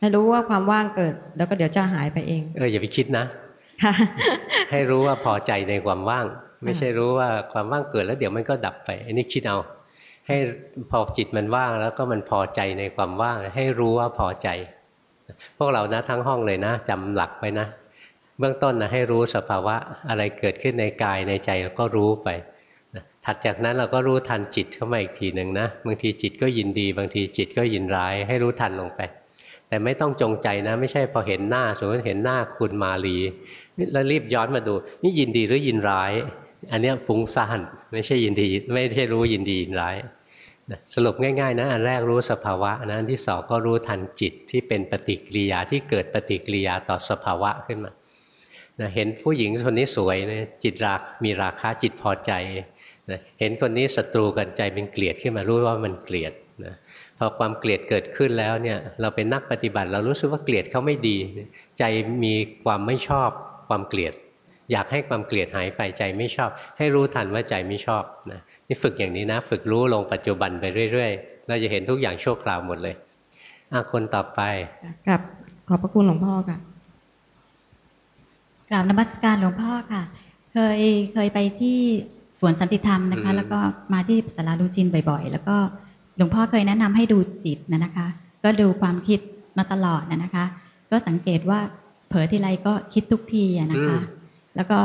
B: ให้รู้ว่าความว่างเกิด แล้วก็เดี๋ยวจะหายไปเอง
A: เอออย่าไปคิดนะให้รู้ว่าพอใจในความว่าง ไม่ใช่รู้ว่าความว่างเกิดแล้วเดี๋ยวมันก็ดับไป อันนี้คิดเอา ให้พอจิตมันว่างแล้วก็มันพอใจในความว่าง ให้รู้ว่าพอใจ พวกเรานะทั้งห้องเลยนะจำหลักไว้นะ เบื้องต้นนะให้รู้สภาวะอะไรเกิดขึ้นในกายในใจแล้วก็รู้ไป ถัดจากนั้นเราก็รู้ทันจิตเข้ามาอีกทีหนึ่งนะบางทีจิตก็ยินดี บางทีจิตก็ยินร้าย ให้รู้ทันลงไป แต่ไม่ต้องจงใจนะ ไม่ใช่พอเห็นหน้าสมมติเห็นหน้าคุณมาลีแล้วรีบย้อนมาดู นี่ยินดีหรือยินร้าย อันนี้ฟุ้งซ่านไม่ใช่ยินดี ไม่ใช่รู้ยินดียินร้ายสรุปง่ายๆนะอันแรกรู้สภาวะนะอันที่สองก็รู้ทันจิตที่เป็นปฏิกิริยาที่เกิดปฏิกิริยาต่อสภาวะขึ้นมาเห็นผู้หญิงคนนี้สวยนะจิตรักมีราคาจิตพอใจ นะเห็นคนนี้ศัตรูกันใจเป็นเกลียดขึ้นมารู้ว่ามันเกลียดนะพอความเกลียดเกิดขึ้นแล้วเนี่ยเราเป็นนักปฏิบัติ เรารู้สึกว่าเกลียดเขาไม่ดี ใจมีความไม่ชอบความเกลียด อยากให้ความเกลียดหายไปใจไม่ชอบ ให้รู้ทันว่าใจไม่ชอบนะนี่ฝึกอย่างนี้นะ ฝึกรู้ลงปัจจุบันไปเรื่อยๆ เราจะเห็นทุกอย่างชั่วคราวหมดเลยอาคนต่อไป
B: กับขอบพระคุณหลวงพ่อค่ะ
C: กราบนมัสการหลวงพ่อค่ะ เคยเคยไปที่ สวนสันติธรรมนะคะ แล้วก็มาที่สาราลูจินบ่อยๆ แล้วก็หลวงพ่อเคยแนะนำให้ดูจิตนะนะคะ ก็ดูความคิดมาตลอดนะคะ ก็สังเกตว่าเผลอทีไรก็คิดทุกทีอะนะคะ
A: อืม
C: แล้วก็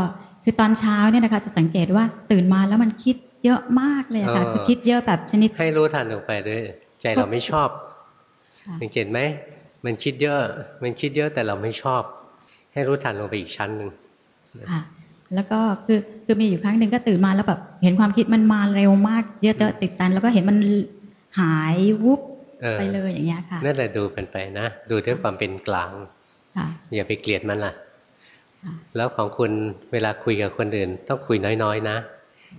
C: คือตอนเช้าเนี่ยนะคะจะสังเกตว่าตื่นมาแล้วมันคิดเยอะมากเลยอะค่ะ
A: เออ
C: คือคิดเยอะแบบชนิด
A: ให้รู้ทันลงไปด้วยใจเราไม่ชอบ
C: ค่ะ
A: สังเกตไหมมันคิดเยอะ มันคิดเยอะแต่เราไม่ชอบ ให้รู้ทันลงไปอีกชั้นหนึ่ง
C: ค่ะ แล้วก็คือคือมีอยู่ครั้งหนึ่งก็ตื่นมาแล้วแบบเห็นความคิดมันมาเร็วมาก เยอะๆติดกัน แล้วก็เห็นมันหายวุบ
A: เออ
C: ไปเลยอย่างเงี้ยค่ะ
A: นั่นแหละดูกันไปนะ ดูด้วยความเป็นกลาง
C: ค่ะ
A: อย่าไปเกลียดมันล่ะ
C: ค่ะ
A: แล้วของคุณเวลาคุยกับคนอื่น ต้องคุยน้อยๆ นะ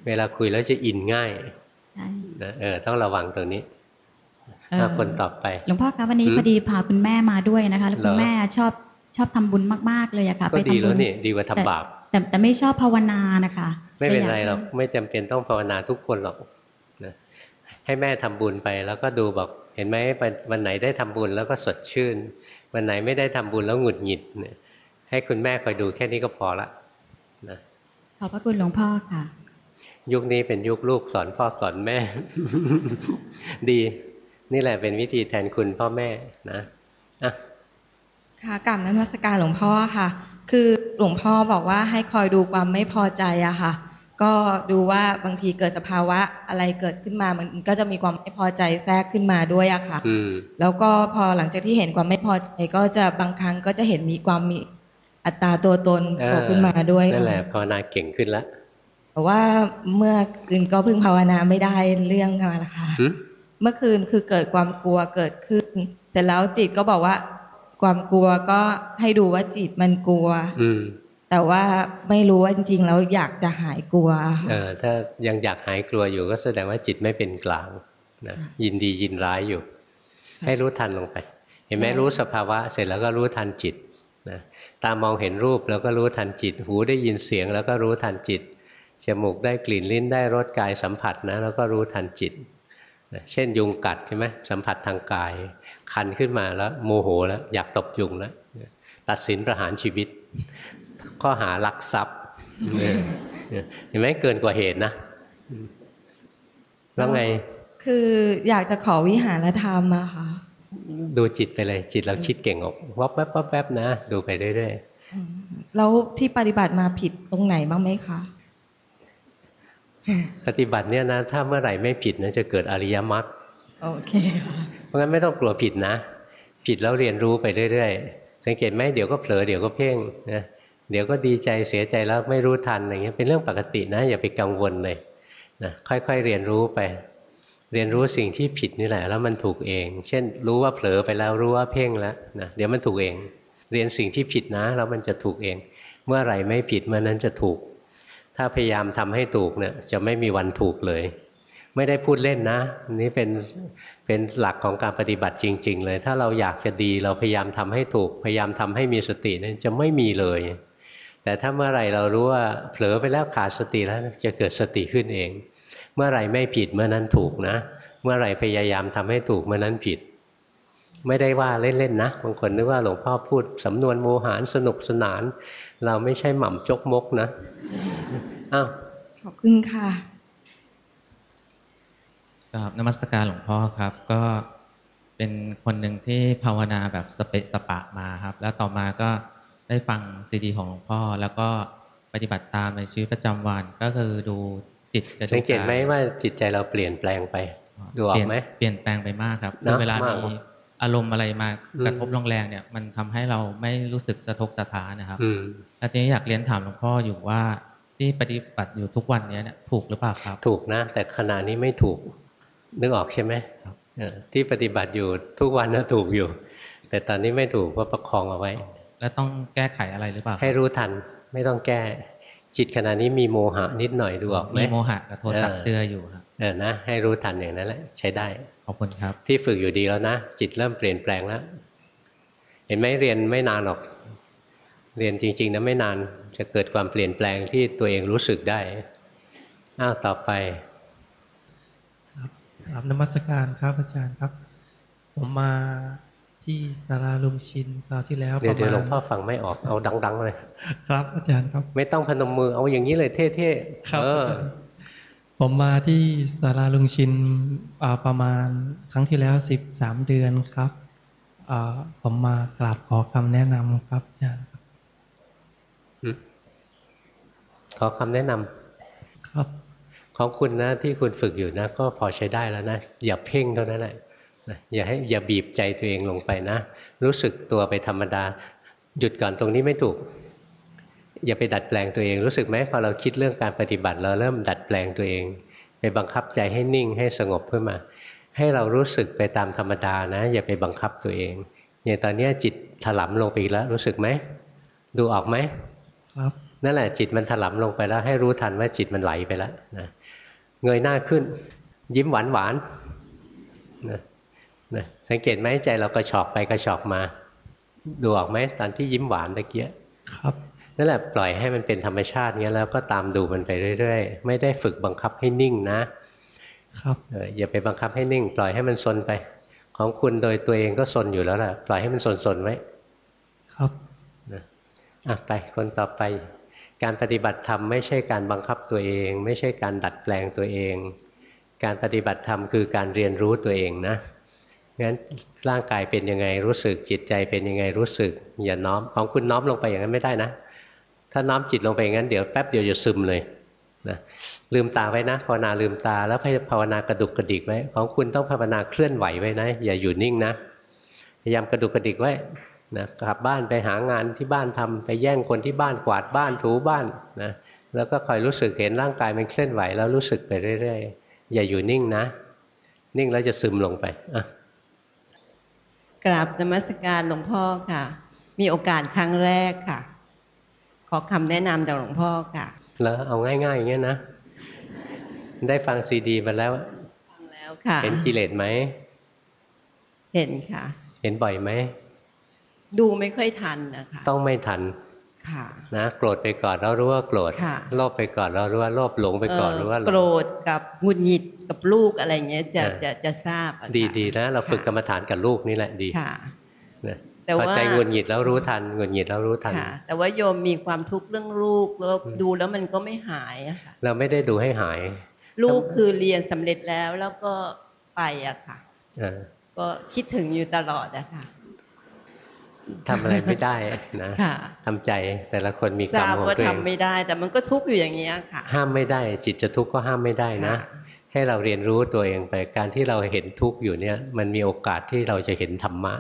A: เวลาคุยแล้วจะอินง่าย
C: ใช่
A: นะเออ ต้องระวังตรงนี้
C: เอ่อ
A: ถ้าคนต่อไป
C: หลวงพ่อคะวันนี้
A: หืม
C: พอดีพาคุณแม่มาด้วยนะคะ แล้วคุณ
A: เหรอ
C: แม่ชอบชอบทำบุญมากๆเลยอะค่ะ
A: ก็
C: ไป
A: ดี
C: ทำบุ
A: แล้ว
C: ญ
A: นี่ดีกว่าทำบาป
C: แต่แต่ไม่ชอบภาวนานะคะ
A: ไม่เป็นไร
C: ลยยา
A: หรอกไม่จำเป็นต้องภาวนาทุกคนหรอกนะให้แม่ทำบุญไปแล้วก็ดูบอกเห็นไหมวันวันไหนได้ทำบุญแล้วก็สดชื่น วันไหนไม่ได้ทำบุญแล้วหงุดหงิดเนี่ยให้คุณแม่คอยดูแค่นี้ก็พอละนะ
C: ขอบพระคุณหลวงพ่อค่ะ
A: ยุคนี้เป็นยุคลูกสอนพ่อสอนแม่ ดี นี่แหละเป็นวิธีแทนคุณพ่อแม่นะอะ
D: ค่ะกลับนมัสการหลวงพ่อค่ะ คือหลวงพ่อบอกว่าให้คอยดูความไม่พอใจอะค่ะ ก็ดูว่าบางทีเกิดสภาวะอะไรเกิดขึ้นมามันก็จะมีความไม่พอใจแทรกขึ้นมาด้วยอะค่ะ
A: อืม
D: แล้วก็พอหลังจากที่เห็นความไม่พอใจก็จะบางครั้งก็จะเห็นมีความมีอัตราตัวตนโผล่ขึ้นมาด้วย
A: นั่นแหละ
D: ค่ะ
A: ภาวนาเก่งขึ้นแล้ว
D: แต่ว่าเมื่อคืนก็เพิ่งภาวนาไม่ได้เรื่องมาละค่ะ
A: หึ
D: เมื่อคืนคือเกิดความกลัวเกิดขึ้น แต่แล้วจิตก็บอกว่า ความกลัวก็ให้ดูว่าจิตมันกลัว
A: อืม
D: แต่ว่าไม่รู้ว่าจริงๆแล้วอยากจะหายกลัวค่ะ
A: เออถ้ายังอยากหายกลัวอยู่ก็แสดงว่าจิตไม่เป็นกลางนะยินดียินร้ายอยู่ ให้รู้ทันลงไป เห็นไหมรู้สภาวะ เสร็จแล้วก็รู้ทันจิตนะตามองเห็นรูปแล้วก็รู้ทันจิต หูได้ยินเสียงแล้วก็รู้ทันจิตจมูกได้กลิ่นลิ้นได้รสกายสัมผัสนะแล้วก็รู้ทันจิตนะเช่นยุงกัดใช่ไหมสัมผัสทางกาย คันขึ้นมาแล้ว โมโหแล้ว อยากตบยุงแล้วตัดสินประหารชีวิต ข้อหารักทรัพย์เนี่ยเนี่ยเห็นไหมเกินกว่าเหตุนะอืมแล้วไง
D: คืออยากจะขอวิหารธรรมอะค่ะ
A: ดูจิตไปเลย จิตเราคิดเก่งออกวับแวบวับแวบนะ ดูไปเรื่อย
D: อืมแล้วที่ปฏิบัติมาผิดตรงไหนบ้างไหมคะ
A: ๆปฏิบัติเนี่ยนะ ถ้าเมื่อไหร่ไม่ผิดนะจะเกิดอริยมรรค
D: โอเคค่ะ
A: เพราะงั้นไม่ต้องกลัวผิดนะ ผิดแล้วเรียนรู้ไปเรื่อยๆ สังเกตไหมเดี๋ยวก็เผลอเดี๋ยวก็เพ่งนะเดี๋ยวก็ดีใจเสียใจแล้วไม่รู้ทันอะไรเงี้ยเป็นเรื่องปกตินะ อย่าไปกังวลเลยนะค่อยๆเรียนรู้ไป เรียนรู้สิ่งที่ผิดนี่แหละ แล้วมันถูกเอง เช่น รู้ว่าเผลอไปแล้วรู้ว่าเพ่งแล้วนะเดี๋ยวมันถูกเอง เรียนสิ่งที่ผิดนะ แล้วมันจะถูกเอง เมื่อไหร่ไม่ผิดเมื่อนั้นจะถูก ถ้าพยายามทำให้ถูกเนี่ยจะไม่มีวันถูกเลย ไม่ได้พูดเล่นนะนี่เป็นเป็นหลักของการปฏิบัติจริง ๆ เลย ถ้าเราอยากจะดีเราพยายามทำให้ถูก พยายามทำให้มีสตินี่ยจะไม่มีเลย แต่ถ้าเมื่อไหร่เรารู้ว่าเผลอไปแล้วขาดสติแล้วจะเกิดสติขึ้นเอง เมื่อไหร่ไม่ผิดเมื่อนั้นถูกนะ เมื่อไหร่พยายามทำให้ถูกเมื่อนั้นผิด ไม่ได้ว่าเล่นๆนะบางคนนึกว่าหลวงพ่อพูดสำนวนโมหารสนุกสนาน เราไม่ใช่หม่ำจกมกนะอ้าว
D: ขอบคุณค่ะ
E: กับนมัสการหลวงพ่อครับ ก็เป็นคนหนึ่งที่ภาวนาแบบสเปะสปะมาครับ แล้วต่อมาก็ได้ฟังซีดีของหลวงพ่อ แล้วก็ปฏิบัติตามในชีวิตประจำวันก็คือดูจิตกับดู
A: สังเกตไหม
E: ย
A: ว่าจิตใจเราเปลี่ยนแปลงไปดูออกไหม
E: เปลี่ยนเปลี่ยนแปลงไปมากครับ
A: นะ
E: คือเวลามา
A: ก
E: มีอารมณ์อะไรมา
A: อืม
E: กระทบแรงๆเนี่ย มันทำให้เราไม่รู้สึกสะทกสะท้านนะครับ
A: อืม
E: แล้วทีนี้อยากเรียนถามหลวงพ่ออยู่ว่าที่ปฏิบัติอยู่ทุกวันนี้เนี่ยถูกหรือเปล่าครับ
A: ถูกนะ แต่ขณะนี้ไม่ถูก นึกออกใช่ไหม
E: ครับ
A: เออที่ปฏิบัติอยู่ทุกวันนะถูกอยู่ แต่ตอนนี้ไม่ถูกเพราะประคองเอาไว้
E: แล้วต้องแก้ไขอะไรหรือเปล่าครับ
A: ให้รู้ทันไม่ต้องแก้จิตขณะนี้มีโมหะนิดหน่อยดูออกไหม
E: มีโมหะกับโทสะ
A: เออ
E: เจืออยู่ครับ
A: เออนะให้รู้ทันอย่างนั้นแหละใช้ได้
E: ขอบคุณครับ
A: ที่ฝึกอยู่ดีแล้วนะจิตเริ่มเปลี่ยนแปลงแล้วเห็นไหมเรียนไม่นานหรอก เรียนจริง ๆนะไม่นานจะเกิดความเปลี่ยนแปลงที่ตัวเองรู้สึกได้อ้าวต่อไป
F: ครับนมัสการครับอาจารย์ครับ ผมมาที่สาราลุมชินคราวที่แล้ว
A: เดี๋ยวหล
F: ว
A: งพ่อฟังไม่ออกเอาดัง ๆ เลย
F: ครับ อาจารย์ครับ
A: ไม่ต้องพนมมือเอาอย่างนี้เลยเท่ๆ
F: ครับผมมาที่สาราลุงชินประมาณครั้งที่แล้วสิบสามเดือนครับผมมากราบขอคำแนะนำครับอาจารย์
A: ขอคำแนะนำ
F: ครับ
A: ของคุณนะที่คุณฝึกอยู่นะ ก็พอใช้ได้แล้วนะอย่าเพ่งเท่านั้นแหละนะอย่าให้อย่าบีบใจตัวเองลงไปนะ รู้สึกตัวไปธรรมดา หยุดก่อนตรงนี้ไม่ถูก อย่าไปดัดแปลงตัวเองรู้สึกไหมพอเราคิดเรื่องการปฏิบัติเราเริ่มดัดแปลงตัวเอง ไปบังคับใจให้นิ่งให้สงบขึ้นมา ให้เรารู้สึกไปตามธรรมดานะ อย่าไปบังคับตัวเองอย่างตอนเนี้ยจิตถลำลงไปอีกแล้ว รู้สึกไหมดูออกไหม
F: ครับ
A: นั่นแหละจิตมันถลำลงไปแล้ว ให้รู้ทันว่าจิตมันไหลไปแล้วนะ เงยหน้าขึ้น ยิ้มหวานหวานๆนะนะสังเกตไหมใจเรากระชอกไปกระชอกมา ดูออกไหมตอนที่ยิ้มหวานตะเกีย
F: ครับ
A: นั่นแหละปล่อยให้มันเป็นธรรมชาติเงี้ยแล้วก็ตามดูมันไปเรื่อยๆ ไม่ได้ฝึกบังคับให้นิ่งนะ ครับเอออย่าไปบังคับให้นิ่ง ปล่อยให้มันซนไป ของคุณโดยตัวเองก็ซนอยู่แล้วล่ะ ปล่อยให้มันซนๆไว้
F: ครับ
A: อะไปคนต่อไป การปฏิบัติธรรมไม่ใช่การบังคับตัวเอง ไม่ใช่การดัดแปลงตัวเอง การปฏิบัติธรรมคือการเรียนรู้ตัวเองนะงั้นร่างกายเป็นยังไงรู้สึกจิตใจเป็นยังไงรู้สึก อย่าน้อมของคุณน้อมลงไปอย่างนั้นไม่ได้นะ ถ้าน้อมจิตลงไปอย่างนั้นเดี๋ยวแป๊บเดียวจะซึมเลยนะลืมตาไว้นะภาวนาลืมตาแล้วภาวนากระดุกกระดิกไว้ของคุณต้องภาวนาเคลื่อนไหวไว้นะ อย่าอยู่นิ่งนะพยายามกระดุกกระดิกไว้ นะกลับบ้านไปหางานที่บ้านทำไปแย่งคนที่บ้านกวาดบ้านถูบ้านนะแล้วก็คอยรู้สึกเห็นร่างกายมันเคลื่อนไหวแล้วรู้สึกไปเรื่อยๆ อย่าอยู่นิ่งนะ นิ่งแล้วจะซึมลงไปอะ
G: กราบนมัสการหลวงพ่อค่ะ มีโอกาสครั้งแรกค่ะ ขอคำแนะนำจากหลวงพ่อค่ะ
A: แล้วเอาง่ายๆอย่างเงี้ยนะ ได้ฟังซีดีมาแล้ว
G: ฟังแล้วค่ะ
A: เห็นกิเลสไหม
G: เห็นค่ะ
A: เห็นบ่อยไหม
G: ดูไม่ค่อยทันนะคะ
A: ต้องไม่ทัน
G: ค่ะ
A: นะโกรธไปก่อนเรารู้ว่าโกรธ
G: ค่ะ
A: โลภไปก่อนเรารู้ว่าโลภหลงไปก่อน
G: เรู้
A: ว่าหล
G: โกรงธกับหงุดหงิดกับลูกอะไรเงี้ยจะ
A: เออ
G: จะจะทราบอะค่ะ
A: ดีดีนะเราฝึกกรรมฐานกับลูกนี่แหละดี
G: ค่ะ
A: นะ
G: แต่
A: พอ
G: ว่า
A: ใจหงุดหงิดแล้วรู้ทันหงุดหงิดแล้วรู้ทัน
G: ค่ะแต่ว่าโยมมีความทุกข์เรื่องลูกแล้ว
A: อืม
G: ดูแล้วมันก็ไม่หายอะค่ะ
A: เราไม่ได้ดูให้หาย
G: ลูกคือเรียนสำเร็จแล้วแล้วก็ไปอะค่ะ
A: เออ
G: ก็คิดถึงอยู่ตลอดอะค่ะ
A: ทำอะไรไม่ได้นะ
G: ค่ะ
A: ทำใจแต่ละคนมี
G: ท
A: กรรม
G: ราบ
A: ของ
G: ว่า
A: ตัวเอ
G: ทำ
A: ง
G: ไม่ได้ แต่มันก็ทุกข์อยู่อย่างเงี้ยค่ะ
A: ห้ามไม่ได้ จิตจะทุกข์ก็ห้ามไม่ได้นะ
G: ค่ะ
A: ให้เราเรียนรู้ตัวเองไปการที่เราเห็นทุกข์อยู่เนี่ย มันมีโอกาสที่เราจะเห็นธรรมะ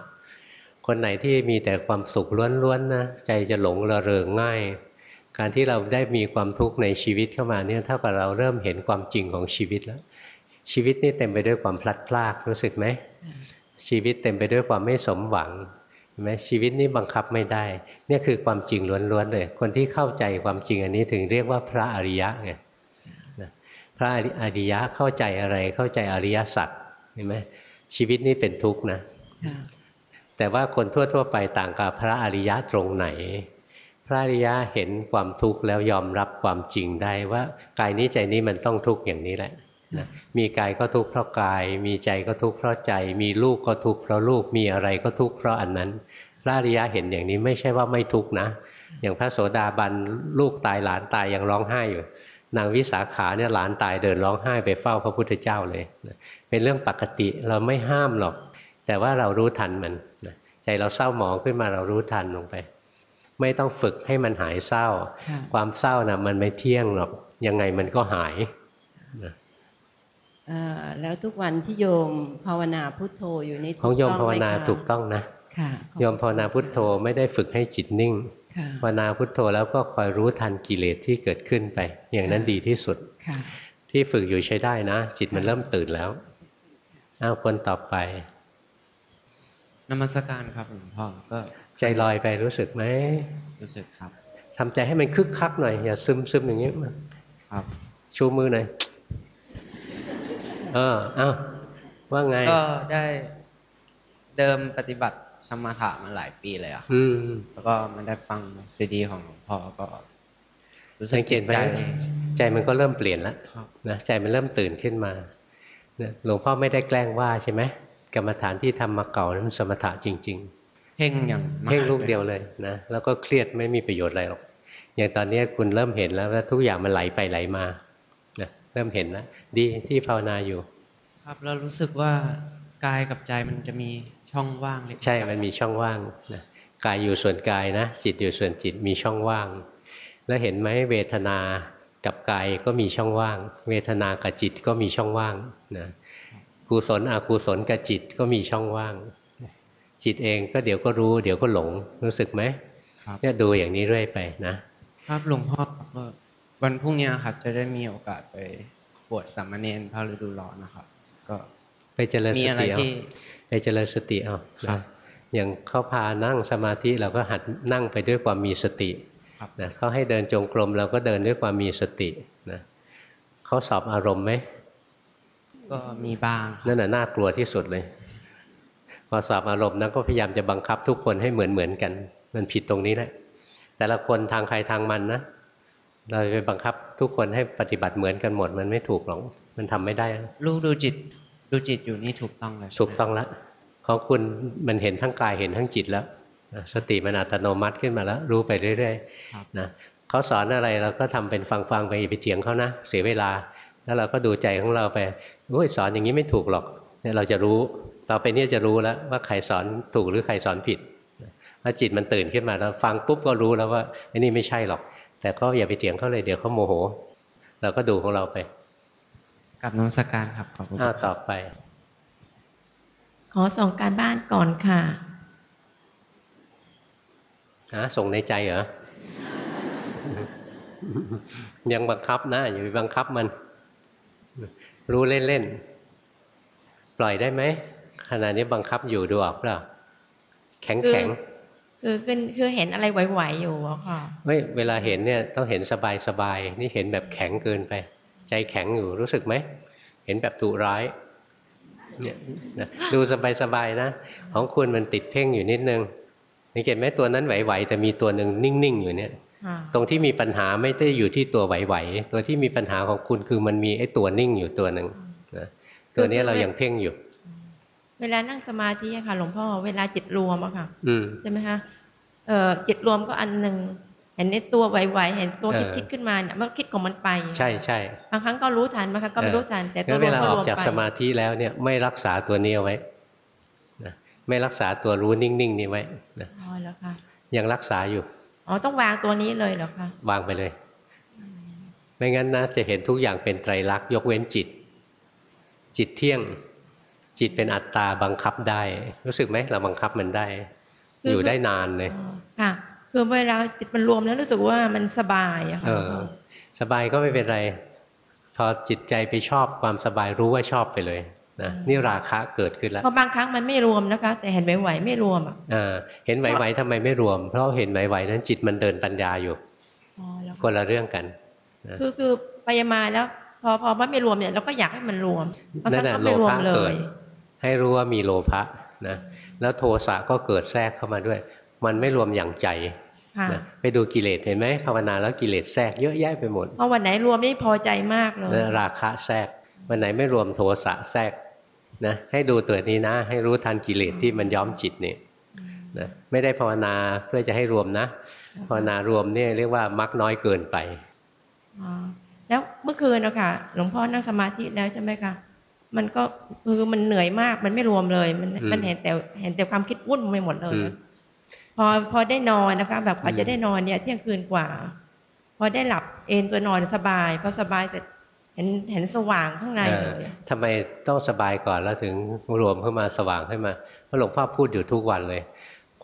A: คนไหนที่มีแต่ความสุขล้วนๆนะใจจะหลงระเริงง่าย การที่เราได้มีความทุกข์ในชีวิตเข้ามาเนี่ยเท่ากับเราเริ่มเห็นความจริงของชีวิตแล้ว ชีวิตนี่เต็มไปด้วยความพลัดพรากรู้สึกไหมชีวิตเต็มไปด้วยความไม่สมหวังเห็น ไหมชีวิตนี้บังคับไม่ได้ เนี่ยคือความจริงล้วนๆเลย คนที่เข้าใจความจริงอันนี้ถึงเรียกว่าพระอริยะไงนะพระอริยะเข้าใจอะไรเข้าใจอริยสัจเห็นไหมชีวิตนี้เป็นทุกข์นะ
G: ค่ะ
A: แต่ว่าคนทั่ว ๆ ไปต่างกับพระอริยะตรงไหน พระอริยะเห็นความทุกข์แล้วยอมรับความจริงได้ว่ากายนี้ใจนี้มันต้องทุกข์อย่างนี้แหละ นะมีกายก็ทุกข์เพราะกาย มีใจก็ทุกข์เพราะใจ มีลูกก็ทุกข์เพราะลูกมีอะไรก็ทุกข์เพราะอันนั้นพระอริยะเห็นอย่างนี้ไม่ใช่ว่าไม่ทุกข์นะ อย่างพระโสดาบันลูกตายหลานตายยังร้องไห้อยู่นางวิสาขาเนี่ยหลานตายเดินร้องไห้ไปเฝ้าพระพุทธเจ้าเลยนะเป็นเรื่องปกติเราไม่ห้ามหรอก แต่ว่าเรารู้ทันมันนะใจเราเศร้าหมองขึ้นมาเรารู้ทันลงไป ไม่ต้องฝึกให้มันหายเศร้า
G: ค่ะ
A: ความเศร้านะมันไม่เที่ยงหรอกยังไงมันก็หายนะ
G: เอ่อ แล้วทุกวันที่โยมภาวนาพุทโธอยู่นี่
A: ของโยม
G: ถูก
A: ภาวนา
G: ไหคะ
A: ถูกต้องนะ
G: ค่ะ
A: โยมภาวนาพุทโธไม่ได้ฝึกให้จิตนิ่ง
G: ค่ะ
A: ภาวนาพุทโธแล้วก็คอยรู้ทันกิเลสที่เกิดขึ้นไป อย่างนั้นดีที่สุด
G: ค่ะ
A: ที่ฝึกอยู่ใช้ได้นะ จิตมันเริ่มตื่นแล้วอ้าวคนต่อไป
E: นมัสการครับหลวงพ่อก็
A: ใจลอยไปรู้สึกไหม
E: รู้สึกครับ
A: ทำใจให้มันคึกคักหน่อยอย่าซึมซึมอย่างนี้
E: ครับ
A: ชูมือหน่อย เอออ้าวว่าไง
H: ก็ได้เดิมปฏิบัติสมถะมาหลายปีเลยอะครับ
A: อืม
H: แล้วก็มันได้ฟังซีดีของหลวงพ่อก็รู้สึ
A: สั
H: ก
A: งเกตไหม
H: ใจ
A: ใจมันก็เริ่มเปลี่ยนแล้ว
H: ครับ
A: นะใจมันเริ่มตื่นขึ้นมาเนี่ยหลวงพ่อไม่ได้แกล้งว่าใช่ไหมกรรมฐานที่ทำมาเก่านั้นมันสมถะจริง ๆ
H: เพ่งอย่างมาก
A: เพ่งลูกเดียวเลยนะแล้วก็เครียดไม่มีประโยชน์อะไรหรอกอย่างตอนนี้คุณเริ่มเห็นแล้วว่าทุกอย่างมันไหลไปไหลมานะเริ่มเห็นแล้วดีที่ภาวนาอยู่
H: ครับแล้วรู้สึกว่ากายกับใจมันจะมีช่องว่างเล็ก
A: ใช่ มันมีช่องว่างนะกายอยู่ส่วนกายนะ จิตอยู่ส่วนจิตมีช่องว่าง แล้วเห็นไหมเวทนากับกายก็มีช่องว่าง เวทนากับจิตก็มีช่องว่างนะกุศลอกุศลกับจิตก็มีช่องว่าง จิตเองก็เดี๋ยวก็รู้ เดี๋ยวก็หลงรู้สึกไหม
H: ครับ
A: เนี่ยดูอย่างนี้เรื่อยไปนะครับ
H: หลวงพ่อก็ วันพรุ่งนี้ครับ จะได้มีโอกาสไปบวชสามเณรพระฤดูร้อนนะครับ ก็
A: ไปเจริญ
H: มี
A: ส
H: อะไร
A: ติเอา
H: ที่
A: ไปเจริญสติเอา
H: ครั
A: นะ
H: บ
A: อย่างเขาพานั่งสมาธิเราก็หัดนั่งไปด้วยความมีสติ
H: ครับ
A: นะเขาให้เดินจงกรมเราก็เดินด้วยความมีสตินะเขาสอบอารมณ์ไหม
H: ก็มีบ้างครับ
A: นั่นน่ะน่ากลัวที่สุดเลย พอสอบอารมณ์นั้นก็พยายามจะบังคับทุกคนให้เหมือนเหมือนกัน มันผิดตรงนี้แหละแต่ละคนทางใครทางมันนะ เราไปบังคับทุกคนให้ปฏิบัติเหมือนกันหมด มันไม่ถูกหรอกมันทำไม่ได้นะ
H: ลูกดูจิตดูจิตอยู่นี่ถูกต้องแล้วใช่ไหม
A: ถูกต้องแล้วของคุณมันเห็นทั้งกายเห็นทั้งจิตแล้วนะสติมันอัตโนมัติขึ้นมาแล้ว รู้ไปเรื่อย
H: ครับ
A: ๆนะเขาสอนอะไรเราก็ทำเป็นฟังๆไปอย่าไปเถียงเขานะเสียเวลา แล้วเราก็ดูใจของเราไปโอ้ยสอนอย่างนี้ไม่ถูกหรอกเนี่ยเราจะรู้ต่อไปเนี้จะรู้แล้วว่าใครสอนถูกหรือใครสอนผิดว่าจิตมันตื่นขึ้นมาแล้วฟังปุ๊บก็รู้แล้วว่าไอ้นี่ไม่ใช่หรอก แต่ก็อย่าไปเถียงเขาเลยเดี๋ยวเขาโมโห เราก็ดูของเราไป
H: กับนมัสการครับขอบคุณ
A: อ้าวต่อไป
I: ขอส่งการบ้านก่อนค่ะ
A: ฮะส่งในใจเหรอ ยังบังคับนะ อย่าไปบังคับมัน รู้เล่นๆ ปล่อยได้ไหมขณะนี้บังคับอยู่ดูออกเปล่าแข็ง
I: คือ
A: แข็ง
I: คือคือคือเห็นอะไรไหวๆอยู่อะค่ะ
A: ไม่เวลาเห็นเนี่ยต้องเห็นสบายสบายๆนี่เห็นแบบแข็งเกินไป ใจแข็งอยู่รู้สึกไหมเห็นแบบดุร้ายเนี่ยนะดูสบายสบายๆนะ ของคุณมันติดเพ่งอยู่นิดนึงสังเกตไหมตัวนั้นไหวๆแต่มีตัวหนึ่งนิ่งๆอยู่เนี่ย
I: ค่ะ
A: ตรงที่มีปัญหาไม่ได้อยู่ที่ตัวไหวๆตัวที่มีปัญหาของคุณคือมันมีไอ้ตัวนิ่งอยู่ตัวหนึ่งนะตัวนี้เรายังเพ่งอยู่
I: เวลานั่งสมาธิอะค่ะ หลวงพ่อเวลาจิตรวมอะค่ะ
A: อืม
I: ใช่ไหมคะเอ่อจิตรวมก็อันหนึ่งเห็นในตัวไหวๆเห็นตัวคิด
A: เออ
I: คิดขึ้นมาเนี่ยมันคิดของมันไป
A: ใช่ใช่
I: บางครั้งก็รู้ทันบางครั้งก็ไม่รู้ทัน แต่ตั
A: งั้
I: วนร
A: เว
I: วม
A: ลา
I: ก็
A: อ
I: ร
A: อก
I: วม
A: จาก
I: ไป
A: สมาธิแล้วเนี่ยไม่รักษาตัวนี้เอาไว้นะไม่รักษาตัวรู้นิ่งๆนี้ไว้นะ
I: อ๋อแล้วค่ะ
A: ยังรักษาอยู่
I: อ๋อต้องวางตัวนี้เลยเหรอคะ
A: วางไปเลย ไม่งั้นนะจะเห็นทุกอย่างเป็นไตรลักษณ์ยกเว้นจิต จิตเที่ยง จิตเป็นอัตตาบังคับได้ รู้สึกไหมเราบังคับมันได้ อยู่ได้นานเลย
I: อ๋อค่ะคือเวลาจิตมันรวมแล้วรู้สึกว่ามันสบายอะค่ะ
A: เออสบายก็ไม่เป็นไร พอจิตใจไปชอบความสบายรู้ว่าชอบไปเลยนะนี่ราคะเกิดขึ้นแล้ว
I: เพราะบางครั้งมันไม่รวมนะคะ แต่เห็นไหวๆไม่รวมอะ
A: อ่าเห็นไหวๆทำไมไม่รวม เพราะเห็นไหวๆนั้นจิตมันเดินปัญญาอยู่
I: อ๋อแล้ว
A: คนละเรื่องกันนะ
I: คือคือไปมาแล้ว พอพอมันไม่รวมเนี่ยเราก็อยากให้มันรวมบางค
A: นั่
I: รั้
A: น
I: ง
A: แหละ
I: ก็
A: โล
I: ไม่รวม
A: ภะ
I: เล
A: เกิด
I: ย
A: ให้รู้ว่ามีโลภะนะแล้วโทสะก็เกิดแทรกเข้ามาด้วย มันไม่รวมอย่างใจ
I: ค่ะ
A: นะไปดูกิเลสเห็นไหมภาวนาแล้วกิเลสแทรกเยอะแยะไปหมด
I: เพราะวันไหนรวมนี่พอใจมากเลย
A: นะราคะแทรกวันไหนไม่รวมโทสะแทรกนะให้ดูตัวนี้นะ ให้รู้ทันกิเลสที่มันย้อมจิตนี่นะไม่ได้ภาวนาเพื่อจะให้รวมนะภาวนารวมเนี่ยเรียกว่ามักน้อยเกินไป
I: อ๋อแล้วเมื่อคืนนะคะหลวงพ่อนั่งสมาธิแล้วใช่ไหมคะ มันก็คือมันเหนื่อยมาก มันไม่รวมเลย มัน
A: อืม
I: มันเห็นแต่เห็นแต่ความคิดวุ่นไปหมดเลย
A: อืม
I: พอพอได้นอนนะคะ แบบกว่า
A: อืม
I: จะได้นอนเนี่ยเที่ยงคืนกว่า พอได้หลับเอนตัวนอนสบายพอสบายเสร็จเห็นเห็นสว่างข้างใน
A: เอ
I: เล
A: อยทำไมต้องสบายก่อนแล้วถึงรวมขึ้นมาสว่างขึ้นมาเพราะหลวงพ่อพูดอยู่ทุกวันเลย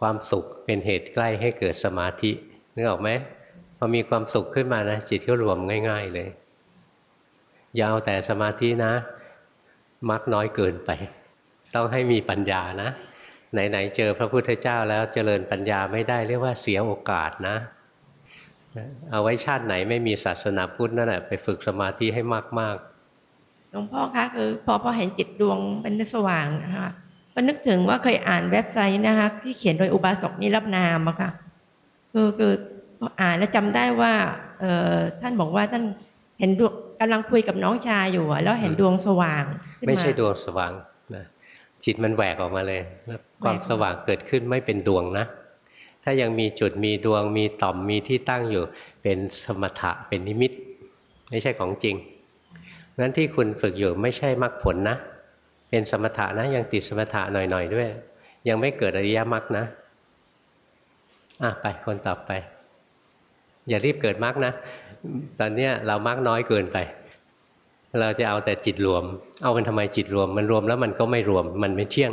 A: ความสุขเป็นเหตุใกล้ให้เกิดสมาธินึกออกไหมพอมีความสุขขึ้นมานะจิตก็รวมง่าย ๆเลยอยาวแต่สมาธินะ มักน้อยเกินไป ต้องให้มีปัญญานะ ไหนๆเจอพระพุทธเจ้าแล้วเจริญปัญญาไม่ได้เรียกว่าเสียโอกาสนะ เอาไว้ชาติไหนไม่มีศาสนาพุทธนั่นแหละไปฝึกสมาธิให้มาก
I: หลวงพ่อคะคือพอพอเห็นจิตดวงเป็นสว่างนะคะก็นึกถึงว่าเคยอ่านเว็บไซต์นะคะที่เขียนโดยอุบาสกนิรบนามอะค่ะคือคืออ่านแล้วจำได้ว่าเออท่านบอกว่าท่านเห็นดวง กำลังคุยกับน้องชายอยู่อะแล้วเห็นดวงสว่างขึ้น
A: ๆไม่ใช่าดวงสว่างนะจิตมันแหวกออกมาเลยแล้วความสว่างเกิดขึ้นไม่เป็นดวงนะ ถ้ายังมีจุดมีดวงมีต่อมมีที่ตั้งอยู่ เป็นสมถะเป็นนิมิต ไม่ใช่ของจริงงั้นที่คุณฝึกอยู่ไม่ใช่มรรคผลนะ เป็นสมถะนะยังติดสมถะหน่อยๆด้วย ยังไม่เกิดอริยมรรคนะอะไปคนต่อไป อย่ารีบเกิดมรรคนะ ตอนเนี้ยเรามรรคน้อยเกินไป เราจะเอาแต่จิตรวม เอามันทำไมจิตรวม มันรวมแล้วมันก็ไม่รวม มันไม่เที่ยง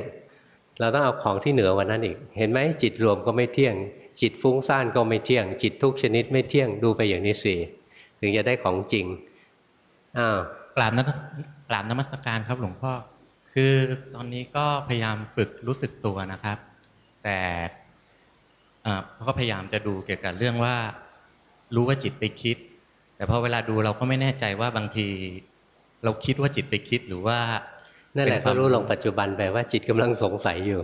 A: เราต้องเอาของที่เหนือวันนั้นอีก เห็นไหมจิตรวมก็ไม่เที่ยง จิตฟุ้งซ่านก็ไม่เที่ยง จิตทุกชนิดไม่เที่ยง ดูไปอย่างนี้สิถึงจะได้ของจริง อ้าว
J: กราบนักราบนมัสการครับหลวงพ่อ คือตอนนี้ก็พยายามฝึกรู้สึกตัวนะครับ แต่อ่อก็พยายามจะดูเกี่ยวกับเรื่องว่า รู้ว่าจิตไปคิด แต่พอเวลาดูเราก็ไม่แน่ใจว่าบางที เราคิดว่าจิตไปคิดหรือว่า
A: นั่นแหละ
J: เป็
A: ก็
J: นความ
A: รู้ลงปัจจุบันไปว่าจิตกำลังสงสัยอยู่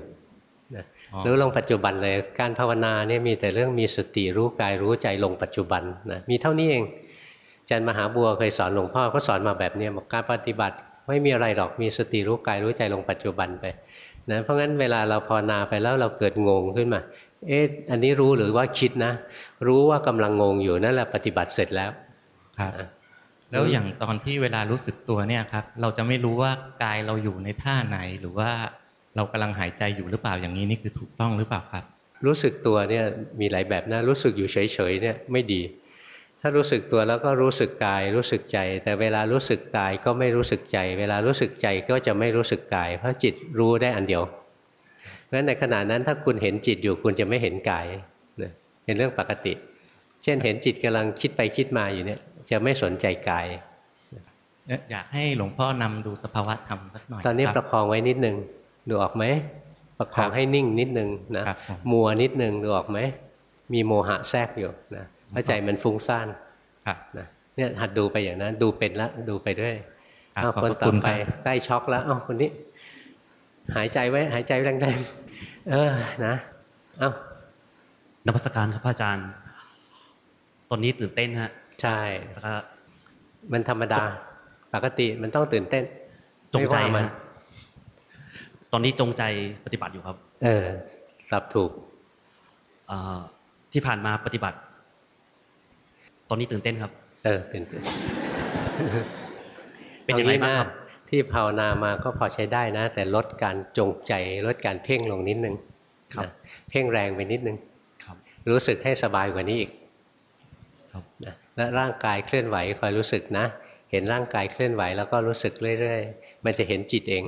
A: นะ
J: อ๋อ
A: รู้ลงปัจจุบันเลยการภาวนาเนี่ยมีแต่เรื่องมีสติรู้กายรู้ใจลงปัจจุบันนะมีเท่านี้เองอาจารย์มหาบัวเคยสอนหลวงพ่อก็สอนมาแบบเนี้ยบอกการปฏิบัติไม่มีอะไรหรอกมีสติรู้กายรู้ใจลงปัจจุบันไปนะเพราะงั้นเวลาเราภาวนาไปแล้วเราเกิดงงขึ้นมา เอ๊ะอันนี้รู้หรือว่าคิดนะ รู้ว่ากำลังงงอยู่นั่นแหละปฏิบัติเสร็จแล้ว
J: ครับ
A: นะ
J: แล้วอย่างตอนที่เวลารู้สึกตัวเนี่ยครับ เราจะไม่รู้ว่ากายเราอยู่ในท่าไหนหรือว่าเรากำลังหายใจอยู่หรือเปล่าอย่างนี้นี่คือถูกต้องหรือเปล่าครับ
A: รู้สึกตัวเนี่ยมีหลายแบบนะรู้สึกอยู่เฉยๆเนี่ยไม่ดี ถ้ารู้สึกตัวแล้วก็รู้สึกกายรู้สึกใจ แต่เวลารู้สึกกายก็ไม่รู้สึกใจ เวลารู้สึกใจก็จะไม่รู้สึกกาย เพราะจิตรู้ได้อันเดียว เพราะฉะนั้นในขณะนั้นถ้าคุณเห็นจิตอยู่คุณจะไม่เห็นกายนะเป็นเรื่องปกติ เช่นเห็นจิตกำลังคิดไปคิดมาอยู่เนี่ยจะไม่สนใจกาย
J: อยากให้หลวงพ่อนำดูสภาวะธรรมสักหน่อย
A: ตอนนี้
J: ค
A: ป
J: บ
A: ระคองไว้นิดนึงดูออกไหมประคอง
J: ครับ
A: ให้นิ่งนิดนึงนะครับ
J: ผม
A: มัวนิดนึงดูออกไหมมีโมหะแทรกอยู่นะเพราะใจมันฟุ้งซ่าน
J: ครับ
A: นะเนี่ยหัดดูไปอย่างนั้น ดูเป็นแล้วดูไปด้วย
J: ครับ
A: เอา
J: ขอบ
A: คน
J: พระ
A: ต่อ
J: คุณ
A: ไป
J: ครับ
A: ใกล้ช็อกแล้วเอ้าคนนี้ หายใจไว้ หายใจแรงๆ เออ นะ เอ้าน
K: มัสการครับพระอาจารย์ ตอนนี้ตื่นเต้นฮะ
A: ใช่
K: แล้วก็
A: มันธรรมดา ปกติมันต้องตื่นเต้น
K: จงใจ
A: ไม่ว่ามัน
K: ฮะตอนนี้จงใจปฏิบัติอยู่ครับ
A: เออ สับถูก
K: เอ่อที่ผ่านมาปฏิบัติ ตอนนี้ตื่นเต้นครับ
A: เออ ตื่นเต้น
K: เป็นยังไงบ้างครับ
A: เอนะ ที่ภาวนามาก็พอใช้ได้นะ แต่ลดการจงใจลดการเพ่งลงนิดนึง
K: ครับ
A: นะเพ่งแรงไปนิดนึง
K: ครับ
A: รู้สึกให้สบายกว่านี้อีก
K: ครับ
A: นะและร่างกายเคลื่อนไหวคอยรู้สึกนะ เห็นร่างกายเคลื่อนไหวแล้วก็รู้สึกเรื่อยๆ มันจะเห็นจิตเอง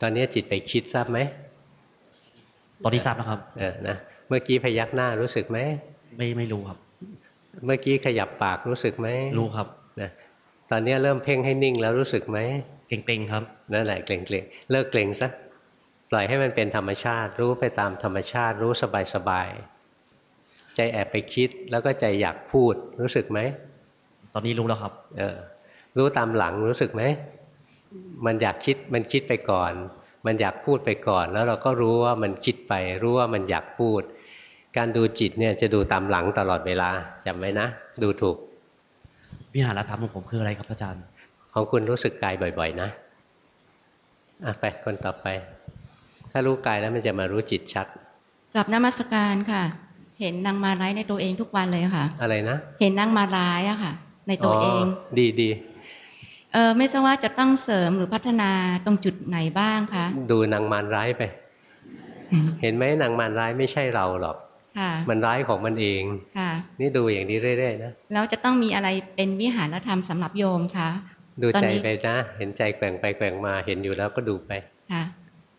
A: ตอนนี้จิตไปคิดทราบไหม
K: ตอนนี้ทราบแล้วครับ
A: เออนะเมื่อกี้พยักหน้ารู้สึกไหม
K: ไม่ไม่รู้ครับ
A: เมื่อกี้ขยับปากรู้สึกไหม
K: รู้ครับ
A: นะ ตอนนี้เริ่มเพ่งให้นิ่งแล้วรู้สึกไหม
K: เกรงๆครับ
A: นั่นแหละเกรงเกรงๆเลิกเกรงซะปล่อยให้มันเป็นธรรมชาติ รู้ไปตามธรรมชาติ รู้สบายสบายๆใจแอบไปคิดแล้วก็ใจอยากพูดรู้สึกไหม
K: ตอนนี้รู้แล้วครับ
A: เออ รู้ตามหลังรู้สึกไหมมันอยากคิดมันคิดไปก่อน มันอยากพูดไปก่อน แล้วเราก็รู้ว่ามันคิดไป รู้ว่ามันอยากพูด การดูจิตเนี่ยจะดูตามหลังตลอดเวลาจำไว้นะ ดูถูก
K: วิหารธรรมของผมคืออะไรครับพระอาจารย์
A: ของคุณรู้สึกกายบ่อย ๆ นะอะไปคนต่อไป ถ้ารู้กายแล้วมันจะมารู้จิตชัด
L: กลับนมัสการค่ะ เห็นนางมาร้ายในตัวเองทุกวันเลยค่ะ
A: อะไรนะ
L: เห็นนางมาร้ายอะค่ะ ในตัวเอง
A: ดีดี
L: เออไม่ทราบว่าจะต้องเสริมหรือพัฒนาตรงจุดไหนบ้างคะ
A: ดูนางมารร้ายไป เห็นไหมนางมารร้ายไม่ใช่เราหรอก
L: ค่ะ
A: มันร้ายของมันเอง
L: ค่ะ
A: นี่ดูอย่างนี้เรื่อยๆนะ
L: แล้วจะต้องมีอะไรเป็นวิหารธรรมสำหรับโยมคะ
A: ดู
L: ตอน
A: ใจ
L: นี้
A: ไปนะเห็นใจแกว่งไปแกว่งมาเห็นอยู่แล้วก็ดูไป
L: ค่ะ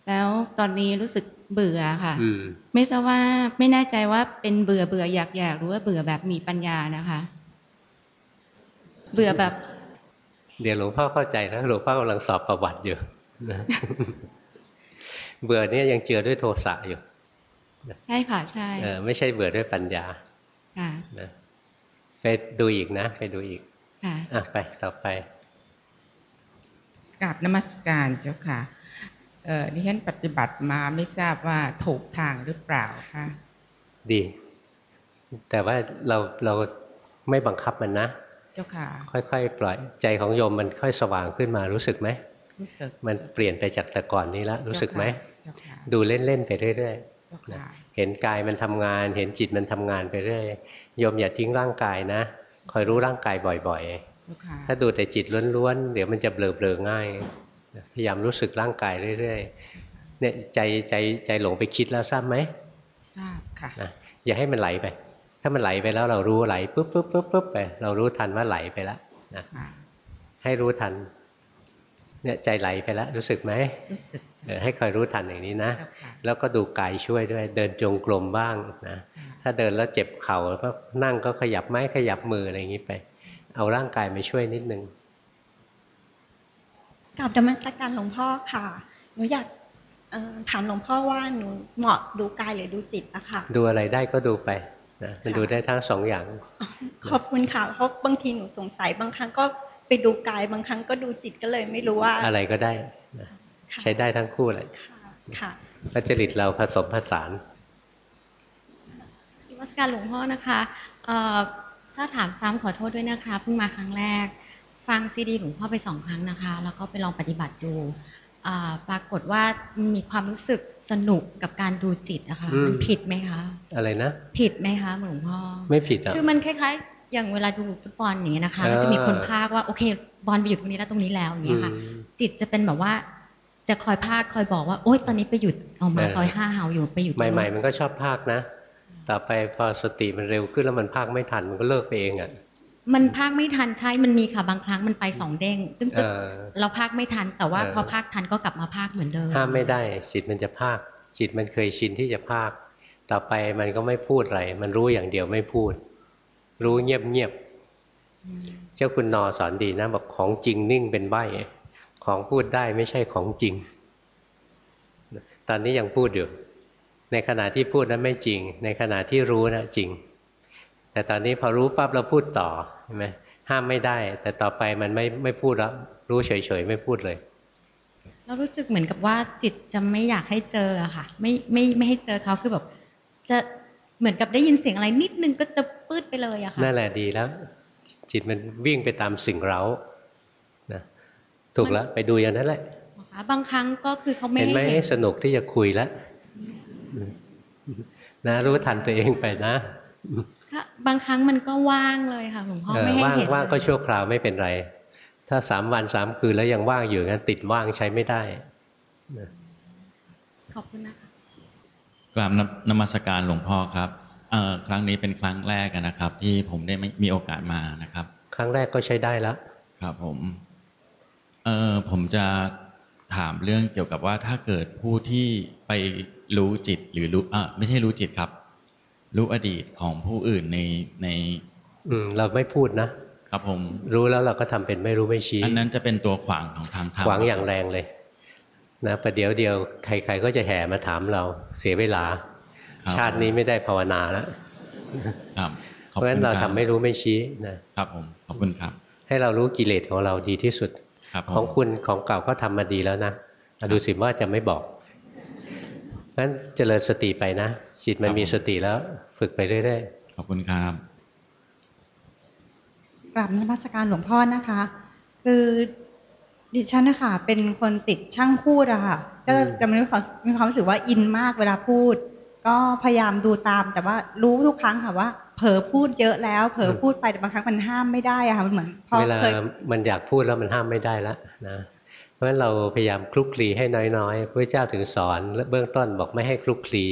L: แล้วตอนนี้รู้สึกเบื่อค่ะ
A: อืม
L: ไม่ทราบว่าไม่แน่ใจว่าเป็นเบื่อเบื่ออยากอยากหรือว่าเบื่อแบบมีปัญญานะคะ เบื่อแบบ
A: เดี๋ยวหลวงพ่อเข้าใจนะหลวงพ่อกำลังสอบประวัติอยู่นะเบื่อเนี่ยยังเจือด้วยโทสะอยู่
L: ใช่ค่ะใช่
A: เออไม่ใช่เบื่อด้วยปัญญา
L: ค่ะ
A: นะไปดูอีกนะ ไปดูอีก
L: ค่ะ
A: อะไปต่อไป
M: กราบนมัสการเจ้าค่ะเอ่อดิฉันปฏิบัติมาไม่ทราบว่าถูกทางหรือเปล่าคะ
A: ดี แต่ว่าเราเราไม่บังคับมันนะ
M: เจ้าค่ะ
A: ค่อยๆ ปล่อยใจของโยมมันค่อยสว่างขึ้นมารู้สึกไหม
M: รู้สึก
A: มันเปลี่ยนไปจากแต่ก่อนนี้แล้วรู้สึกไหม
M: เจ้าค่ะ
A: ดูเล่นๆไปเรื่อย
M: เจ้าค่ะ
A: ๆ เห็นกายมันทำงาน เห็นจิตมันทำงานไปเรื่อยโยมอย่าทิ้งร่างกายนะ คอยรู้ร่างกายบ่อย
M: เจ้าค่ะ
A: ๆถ้าดูแต่จิตล้วนๆ เดี๋ยวมันจะเบลอๆง่าย พยายามรู้สึกร่างกายเรื่อยๆ เนี่ยใจใจใจหลงไปคิดแล้วทราบไหม
M: ทราบค่ะ
A: นะอย่าให้มันไหลไป ถ้ามันไหลไปแล้วเรารู้ไหลปุ๊บปุ๊บปุ๊บปุ๊บไป เรารู้ทันว่าไหลไปแล้วนะ
M: ค่ะ
A: ให้รู้ทัน เนี่ยใจไหลไปแล้วรู้สึกไหม
M: รู้สึก
A: เออให้คอยรู้ทันอย่างนี้นะ
M: เจ้าค่ะ
A: แล้วก็ดูกายช่วยด้วย เดินจงกรมบ้างนะถ้าเดินแล้วเจ็บเข่าก็นั่งก็ขยับไม้ขยับมืออะไรอย่างนี้ไป เอาร่างกายมาช่วยนิดนึง
N: กับธรรมสการหลวงพ่อค่ะหนูอยากเอ่อถามหลวงพ่อว่าหนูเหมาะดูกายหรือดูจิตอะค่ะ
A: ดูอะไรได้ก็ดูไปนะมันดูได้ทั้งสองอย่าง
N: ขอบคุณค่ะเพราะบางทีหนูสงสัยบางครั้งก็ไป ดูกายบางครั้งก็ดูจิตก็เลยไม่รู้ว่า
A: อะไรก็ได้นะใช้ได้ทั้งคู่เลย
N: ค่ะ
A: พระจริตเราผสมผสาน
O: นมัสการหลวงพ่อนะคะเอ่อถ้าถามซ้ำขอโทษด้วยนะคะเพิ่งมาครั้งแรก ฟังซีดีหลวงพ่อไปสองครั้งนะคะ แล้วก็ไปลองปฏิบัติดูอ่าปรากฏว่ามีความรู้สึกสนุกกับการดูจิตอะคะ
A: อืม
O: มันผิดไหมคะ
A: อะไรนะ
O: ผิดไหมคะหลวงพ่อ
A: ไม่ผิดอะ
O: คือมันคล้ายๆ อย่างเวลาดูฟุตบอลอย่างเงี้ยนะคะ
A: เออ
O: แล้วจะมีคนพากย์ว่าโอเค บอลไปอยู่ตรงนี้แล้วตรงนี้แล้วอย่างเงี้ยค่ะ
A: อืม
O: จิตจะเป็นแบบว่า จะคอยพากย์คอยบอกว่าโอ๊ยตอนนี้ไปหยุดออกมา
A: เออ
O: ซอยห้าเฮาอยู่ไปอยู่ตรง
A: ใหม่
O: นู้น
A: ๆมันก็ชอบภาคนะ ต่อไปพอสติมันเร็วขึ้นแล้วมันภาคไม่ทันมันก็เลิกไปเองอะ
O: มันพากย์ไม่ทันใช่ มันมีค่ะบางครั้งมันไปสองเด้งตึ้ง
A: เอ
O: ตึ๊บ
A: อ
O: เราพากย์ไม่ทันแต่ว่า
A: เออ
O: พอพากย์ทันก็กลับมาพากย์เหมือนเดิม
A: ห้ามไม่ได้จิตมันจะภาคจิตมันเคยชินที่จะภาคต่อไปมันก็ไม่พูดอะไรมันรู้อย่างเดียวไม่พูด รู้เงียบเงียบๆเจ้าคุณนอสอนดีนะบอกของจริงนิ่งเป็นใบของพูดได้ไม่ใช่ของจริง ตอนนี้ยังพูดอยู่ ในขณะที่พูดนั้นไม่จริง ในขณะที่รู้นะจริง แต่ตอนนี้พอรู้ปั๊บเราพูดต่อใช่ไหมห้ามไม่ได้ แต่ต่อไปมันไม่ไม่พูดแล้วรู้เฉยๆไม่พูดเลย
O: เรารู้สึกเหมือนกับว่าจิตจะไม่อยากให้เจออะค่ะ ไม่ไม่ไม่ให้เจอเขาคือแบบ จะเหมือนกับได้ยินเสียงอะไรนิดนึงก็จะปื ดไปเลยอะค่ะ
A: นั่นแหละดีแล้ว จิตมันวิ่งไปตามสิ่งเร้านะถูกแล้วไปดูอย่างนั้นแหละ
O: นะคะบางครั้งก็คือเขาไม่
A: เห็น
O: ให้
A: ไหม
O: เห็น
A: สนุกที่จะคุยแล้วนะรู้ทันตัวเองไปนะ
O: ค่ะบางครั้งมันก็ว่างเลยค่ะหลวงพ่อ
A: เออ
O: ไม่ให้
A: ว่าง
O: เห็น
A: ว่างก็ชั่วคราวไม่เป็นไร ถ้าสามวันสามคืนแล้วยังว่างอยู่งั้นติดว่างใช้ไม่ได้นะ
O: ขอบคุณนะคะ
P: กราบนนมัสการหลวงพ่อครับ เอ่อครั้งนี้เป็นครั้งแรกอะนะครับ ที่ผมได้ไม่มีโอกาสมานะครับ
A: ครั้งแรกก็ใช้ได้แล้ว
P: ครับผมเอ่อผมจะถามเรื่องเกี่ยวกับว่าถ้าเกิดผู้ที่ไปรู้จิตหรือรู้อะไม่ใช่รู้จิตครับ รู้อดีตของผู้อื่นในใน
A: อืม เราไม่พูดนะ
P: ครับผม
A: รู้แล้วเราก็ทำเป็นไม่รู้ไม่ชี้
P: อันนั้นจะเป็นตัวขวางของทางธรรม
A: ขวางอย่างแรงเลย นะประเดี๋ยวเดียวใครๆก็จะแห่มาถามเราเสียเวลา ชาตินี้ไม่ได้ภาวนาแล้ว
P: ครับ
A: เพราะฉะนั้นเราทำไม่รู้ไม่ชี้นะครับ
P: ผมขอบคุณครับ
A: ให้เรารู้กิเลสของเราดีที่สุด
P: ครับผม
A: ของคุณของเก่าก็ทำมาดีแล้วนะอะดูสิว่าจะไม่บอกงั้นเจริญสติไปนะจิตมันมีสติแล้ว ฝึกไปเรื่อย
P: ขอบคุณครับ
Q: กราบนมัสการหลวงพ่อนะคะ คือดิฉันนะคะเป็นคนติดช่างพูดอะค่ะก็จะมีความมีความรู้สึกว่าอินมากเวลาพูด ก็พยายามดูตาม แต่ว่ารู้ทุกครั้งค่ะว่า เผลอพูดเยอะแล้วเผลอพูดไปแต่บางครั้งมันห้ามไม่ได้อะค่ะมันเหมือนพอ
A: ๆเวลา
Q: เคย
A: มันอยากพูดแล้วมันห้ามไม่ได้แล้วนะเพราะฉะนั้นเราพยายามคลุกคลีให้น้อยๆพระเจ้าถึงสอนเบื้องต้นบอกไม่ให้คลุกคลี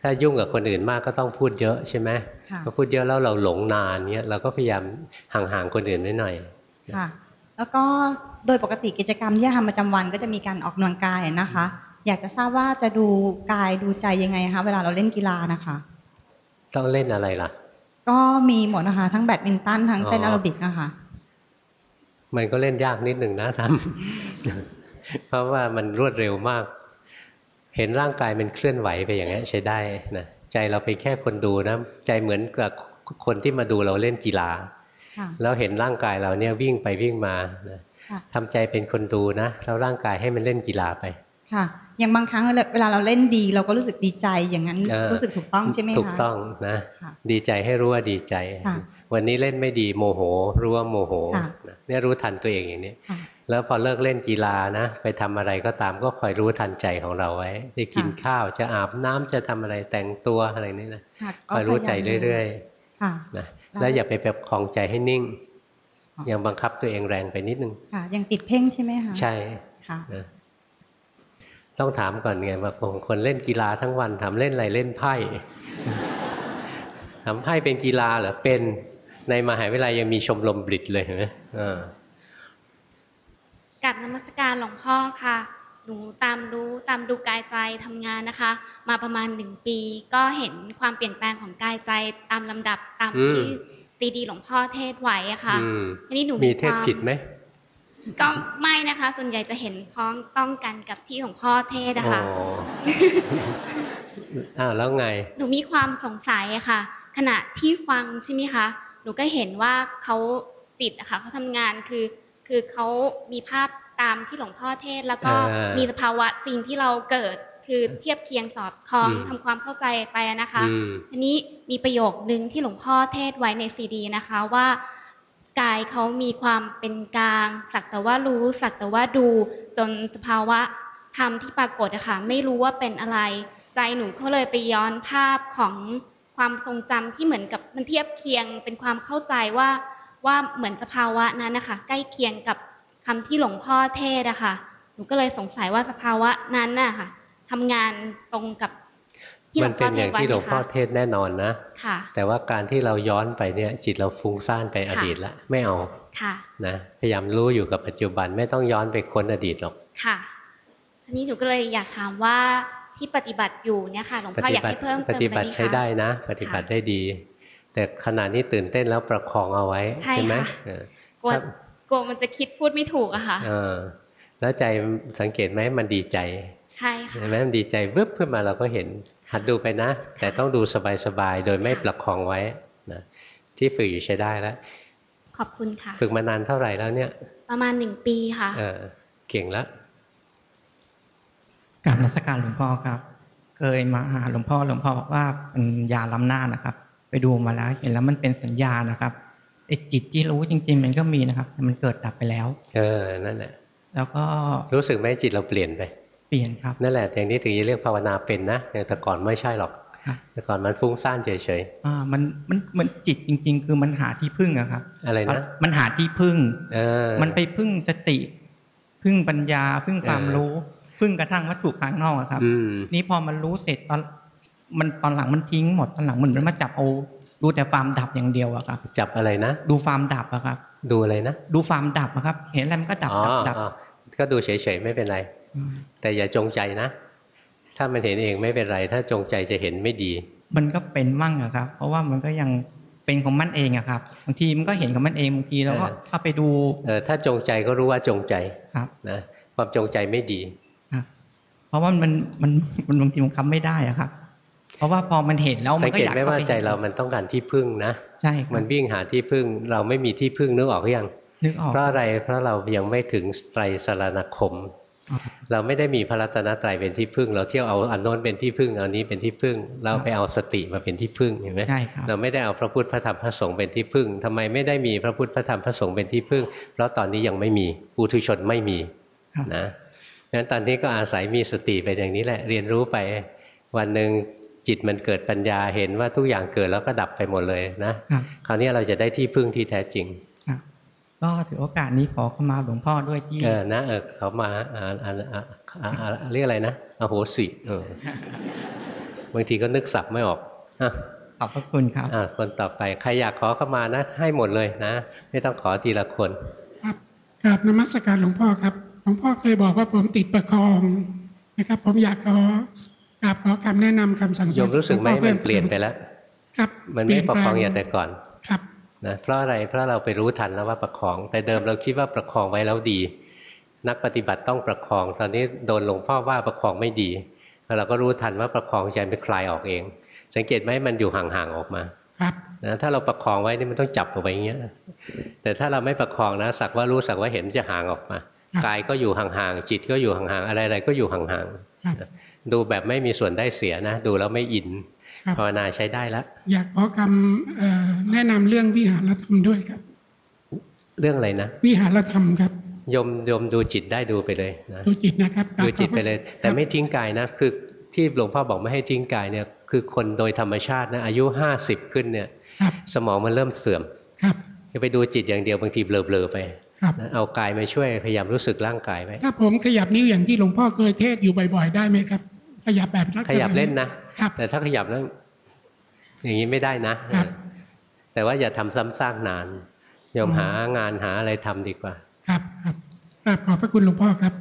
A: ถ้ายุ่งกับคนอื่นมากก็ต้องพูดเยอะใช่ไหม
Q: ค่ะ
A: พอพูดเยอะแล้วเราหลงนานเงี้ยเราก็พยายามห่างๆคนอื่นไว้หน่อย
Q: ค่ะ แล้วก็โดยปกติกิจกรรมที่จะทำประจำวันก็จะมีการออกกำลังกายนะคะ อยากจะทราบว่าจะดูกายดูใจยังไงคะเวลาเราเล่นกีฬานะคะ
A: ต้องเล่นอะไรล่ะ
Q: ก็มีหมดนะคะทั้งแบดมินตันทั้งเต้น
A: อ๋อ
Q: แอโรบิกนะคะ
A: มันก็เล่นยากนิดหนึ่งนะทำเพราะว่ามันรวดเร็วมาก เห็นร่างกายมันเคลื่อนไหวไปอย่างนี้นใช้ได้นะใจเราเป็นแค่คนดูนะใจเหมือนกับคนที่มาดูเราเล่นกีฬา
Q: ค่ะ
A: แล้วเห็นร่างกายเราเนี่ยวิ่งไปวิ่งมานะ
Q: ค่ะ
A: ทำใจเป็นคนดูนะแล้วร่างกายให้มันเล่นกีฬาไป
Q: ค่ะ อย่างบางครั้งเวลาเราเล่นดี เราก็รู้สึกดีใจอย่างนั้น
A: เออ
Q: รู้สึกถูกต้องใช่ไหมคะ
A: ถูกต้องนะ
Q: ค่ะ
A: ดีใจให้รู้ว่าดีใจ
Q: ค่ะ
A: วันนี้เล่นไม่ดีโมโห รู้ว่าโมโห
Q: ค่ะ
A: นะเนี่ยรู้ทันตัวเองอย่างนี้
Q: ค่ะ
A: แล้วพอเลิกเล่นกีฬานะ ไปทำอะไรก็ตามก็คอยรู้ทันใจของเราไว้จะกินข้าวจะอาบน้ำจะทำอะไรแต่งตัวอะไรนี่นะ
Q: ค่ะ
A: คอยรู้ใจ
Q: ก็พาาม
A: เรื่อย
Q: ค่ะ
A: ๆนะ
Q: แล้ว
A: แล้วอย่าไปแบบคลองใจให้นิ่งยังบังคับตัวเองแรงไปนิดนึง
Q: ค่ะยังติดเพ่งใช่ไหมคะ
A: ใช่
Q: ค่ะ
A: นะ ต้องถามก่อนไงว่าบางคนเล่นกีฬาทั้งวันถามเล่นอะไรเล่นไพ่ทำให้เป็นกีฬาเหรอเป็นในมหาวิทยาลัยยังมีชมรมบลิดเลยเห็นไหมอ่า
R: กับนมัสการหลวงพ่อค่ะ หนูตามรู้ตามดูกายใจทำงานนะคะ มาประมาณหนึ่งปี ก็เห็นความเปลี่ยนแปลงของกายใจตามลำดับตามที่ซีดีหลวงพ่อเทศไว้อะค่ะ
A: อืม
R: ทีนี้หนู
A: มี
R: มี
A: เท
R: ค
A: ศ
R: วาม
A: ผิดไหม
R: ก็ไม่นะคะ ส่วนใหญ่จะเห็นพ้องต้องกันกับที่หลวงพ่อเทศอะค่ะ
A: อ๋ออ้าวแล้วไง
R: หนูมีความสงสัยอะค่ะ ขณะที่ฟังใช่ไหมคะ หนูก็เห็นว่าเขาจิตอะค่ะเขาทำงานคือ คือเขามีภาพตามที่หลวงพ่อเทศ แล้วก็
A: อ่ามี
R: มีสภาวะจริงที่เราเกิดคือเทียบเคียงสอดคล้อง
A: อืม
R: ทำความเข้าใจไปอะนะคะ
A: อืม
R: ทีนี้มีประโยคนึงที่หลวงพ่อเทศไว้ในซีดีนะคะว่า กายเขามีความเป็นกลาง สักแต่ว่ารู้สักแต่ว่าดู จนสภาวะธรรมที่ปรากฏอะค่ะไม่รู้ว่าเป็นอะไร ใจหนูก็เลยไปย้อนภาพของความทรงจำที่เหมือนกับมันเทียบเคียงเป็นความเข้าใจว่าว่าเหมือนสภาวะนั้นนะคะใกล้เคียงกับคำที่หลวงพ่อเทศอะค่ะหนูก็เลยสงสัยว่าสภาวะนั้นน่ะค่ะทำงานตรงกับ
A: มั
R: วนง
A: เป็
R: พ่อนเท
A: อ
R: ศ
A: ย่าง
R: ไว้
A: ที่หล
R: ไห
A: ว
R: ม
A: งพ่อ
R: คะ
A: เทศแน่นอนนะ
R: ค่ะ
A: แต่ว่าการที่เราย้อนไปเนี่ยจิตเราฟุ้งซ่านไปอดีตแล้วไม่เอา
R: ค่ะ
A: นะพยายามรู้อยู่กับปัจจุบันไม่ต้องย้อนไปค้นอดีตหรอก
R: ค่ะทีนี้หนูก็เลยอยากถามว่าที่ปฏิบัติอยู่เนี่ยค่ะหลวง
A: ป
R: พ่อ
A: ฏิ
R: อยาก
A: บัติ
R: ให้เพิ่ม
A: ป
R: เติม
A: ฏิ
R: ไป
A: บัติ
R: ไหม
A: ใช้
R: คะ
A: ได้นะ ปฏิบัติได้ดี แต่ขณะนี้ตื่นเต้นแล้วประคองเอาไว้
R: ใช่
A: ไหม
R: ค่ะ
A: เออก
R: ลัว
A: ถ้าก
R: ลัวมันจะคิดพูดไม่ถูกอะค่ะ
A: เออแล้วใจสังเกตไหมมันดีใจ
R: ใช่ค่ะ
A: เห็นไหมมันดีใจวึบขึ้นมาเราก็เห็น หัดดูไปนะ แต่ต้องดูสบายๆ โดยไม่ประคองไว้นะที่ฝึกอยู่ใช้ได้แล้ว
R: ขอบคุณค่ะ
A: ฝึกมานานเท่าไหร่แล้วเนี่ย
R: ประมาณหนึ่งปีค่ะ
A: เออ เก่งแล้ว
S: กราบนมัสการหลวงพ่อครับ เคยมาหาหลวงพ่อหลวงพ่อบอกว่าเป็นยาล้ำหน้านะครับ ไปดูมาแล้ว เห็นแล้วมันเป็นสัญญานะครับไอ้จิตที่รู้จริง ๆ มันก็มีนะครับแต่มันเกิดดับไปแล้ว
A: เออนั่นแหละ
S: แล้วก็
A: รู้สึกไหมจิตเราเปลี่ยนไป
S: เปลี่ยนครับ
A: นั่นแหละอย่างนี้ถึงจะเรียกภาวนาเป็นนะแต่ก่อนไม่ใช่หรอก
S: ครับ
A: แต่ก่อนมันฟุ้งซ่านเฉย
S: อ่ามันมันมันจิตจริง ๆ คือมันหาที่พึ่งอะครับ
A: อะไรนะ
S: มันหาที่พึ่ง
A: ๆเออ
S: มันไปพึ่งสติ พึ่งปัญญา พึ่งความ
A: เออ
S: รู้ พึ่งกระทั่งวัตถุภายนอกอะครับ
A: อืม
S: นี่พอมันรู้เสร็จตอนมันตอนหลังมันทิ้งหมดตอนหลังมันมันมาจับเอาดูแต่ความดับอย่างเดียวอะครับ
A: จับอะไรนะ
S: ดูความดับอะครับ
A: ดูอะไรนะ
S: ดูความดับอะครับ เห็นอะไรมันก็ดับ
A: อ๋อ
S: ดับดับ
A: อ๋อ ก็ดูเฉยๆไม่เป็นไร
S: ม
A: แต่อย่าจงใจนะ ถ้ามันเห็นเองไม่เป็นไร ถ้าจงใจจะเห็นไม่ดี
S: มันก็เป็นมั่งอะครับ เพราะว่ามันก็ยังเป็นของมันเองอะครับบางทีมันก็เห็นของมันเองบางทีเราก็
A: เออ
S: เข้าไปดู
A: เออถ้าจงใจก็รู้ว่าจงใจ
S: ครับ
A: นะความจงใจไม่ดี
S: ครับเพราะว่ามันมันมันบางทีมันคำไม่ได้อะครับเพราะว่าพอมันเห็นแล้วมั
A: สั
S: น
A: ง
S: ก็
A: เกต
S: อยาก
A: ไหมว่า
S: ข้ป
A: ใจเรามันต้องการที่พึ่งนะ
S: ใช่ครับ
A: มันวิ่งหาที่พึ่ง เราไม่มีที่พึ่งนึกออกหรือยัง
S: นึกออก
A: เพราะอะไรเพราะเรายังไม่ถึงไตรสรณคม
S: อ๋อ
A: เราไม่ได้มีพระรัตนตรัยเป็นที่พึ่ง เราเที่ยวเอาอันโน้นเป็นที่พึ่งเอานี้เป็นที่พึ่ง เราไปเอาสติมาเป็นที่พึ่งเห็นไหม
S: ใช่ครับ
A: เราไม่ได้เอาพระพุทธพระธรรมพระสงฆ์เป็นที่พึ่งทำไมไม่ได้มีพระพุทธพระธรรมพระสงฆ์เป็นที่พึ่ง เพราะตอนนี้ยังไม่มีปุถุชนไม่มี
S: ครับ
A: นะงั้นตอนนี้ก็อาศัยมีสติไปอย่างนี้แหละ เรียนรู้ไปวันหนึ่งจิตมันเกิดปัญญาเห็นว่าทุกอย่างเกิดแล้วก็ดับไปหมดเลยนะ ครับคราวนี้เราจะได้ที่พึ่งที่แท้จริง
S: ครับ ก็ถือโอกาสนี้ขอเข้ามาหลวงพ่อด้วยที่
A: เออนะเออเขามาอ่าอ่าอ่าอ่าอ่าเรียกอะไรนะอโหสิเออบางทีก็นึกสับไม่ออกอะ
S: ขอบพระคุณครับ
A: อ่าคนต่อไปใครอยากขอเข้ามานะ ให้หมดเลยนะ ไม่ต้องขอทีละคน
T: ครับกราบนมัสการหลวงพ่อครับหลวงพ่อเคยบอกว่าผมติดประคองนะครับ ผมอยากขอกราบขอคำแนะนำคำสั่งสอน
A: โยมรู้สึกไหม
T: ของพ่อ
A: มันเปลี่ยนไปแล้ว
T: ครับ
A: มันไม่ประคอง
T: เปลี่
A: อยย่านง
T: แปล
A: แต่ก่อน
T: ครับ
A: นะเพราะอะไรเพราะเราไปรู้ทันแล้วว่าประคอง แต่เดิมเราคิดว่าประคองไว้แล้วดี นักปฏิบัติต้องประคอง ตอนนี้โดนหลวงพ่อว่าประคองไม่ดีแล้วเราก็รู้ทันว่าประคองใจมันคลายออกเอง สังเกตไหมมันอยู่ห่างๆออกมา
T: ครับ
A: นะถ้าเราประคองไว้นี่มันต้องจับเอาไว้อย่างเงี้ยแต่ถ้าเราไม่ประคองนะสักว่ารู้สักว่าเห็นจะห่างออกมากายก็อยู่ห่างๆจิตก็อยู่ห่างๆอะไรๆก็อยู่ห่าง
T: ครับ
A: ๆดูแบบไม่มีส่วนได้เสียนะ ดูแล้วไม่อิน
T: ครับ
A: ภาวนาใช้ได้แล้ว
T: อยากขอคำเอ่อแนะนำเรื่องวิหารธรรมด้วยครับ
A: เรื่องอะไรนะ
T: วิหารธรรมครับ
A: โยมโยมดูจิตได้ดูไปเลยนะ
T: ดูจิตนะครับ
A: ดูจิตไปเลย แต่ไม่ทิ้งกายนะ คือที่หลวงพ่อบอกไม่ให้ทิ้งกายเนี่ย คือคนโดยธรรมชาตินะอายุห้าสิบขึ้นเนี่ย
T: ครับ
A: สมองมันเริ่มเสื่อม
T: ครับ
A: จะไปดูจิตอย่างเดียวบางทีเบลอๆไป
T: ครับ
A: นะเอากายมาช่วยพยายามรู้สึกร่างกายไว้
T: ถ้าผมขยับนิ้วอย่างที่หลวงพ่อเคยเทศอยู่บ่อยๆได้ไหมครับ ขยับแบบลักษณะ
A: ขยับเล่นนะแต่ถ้าขยับแล้วอย่างนี้ไม่ได้นะแต่ว่าอย่าทำซ้ำซากนานยอมหางานหาอะไรทำดีกว่า
T: ครับครับกราบขอบพระคุณหลวงพ่อครับ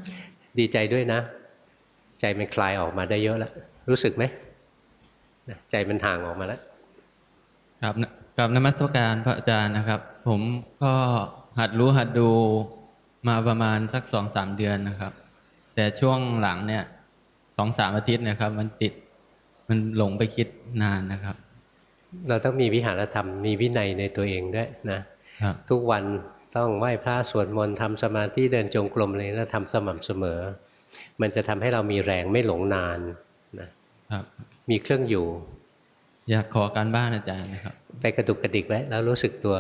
A: ดีใจด้วยนะ ใจมันคลายออกมาได้เยอะแล้วรู้สึกไหมใจมันห่างออกมาแล้ว
E: ครับกับนมัสการพระอาจารย์นะครับ ผมก็หัดรู้หัดดูมาประมาณสักสองสามเดือนนะครับ แต่ช่วงหลังเนี่ยส องสามอาทิตย์นะครับ มันติดมันหลงไปคิดนานนะครับ
A: เราต้องมีวิหารธรรมมีวินัยในตัวเองด้วยนะทุกวันต้องไหว้พระสวดมนต์ทำสมาธิเดินจงกรมเลยแล้วทำสม่ำเสมอ มันจะทำให้เรามีแรงไม่หลงนานนะครับ มีเครื่องอยู่
E: อยากขอการบ้านอาจารย์นะครับ
A: ไปกระดุกกระดิกไว้แล้วรู้สึกตัว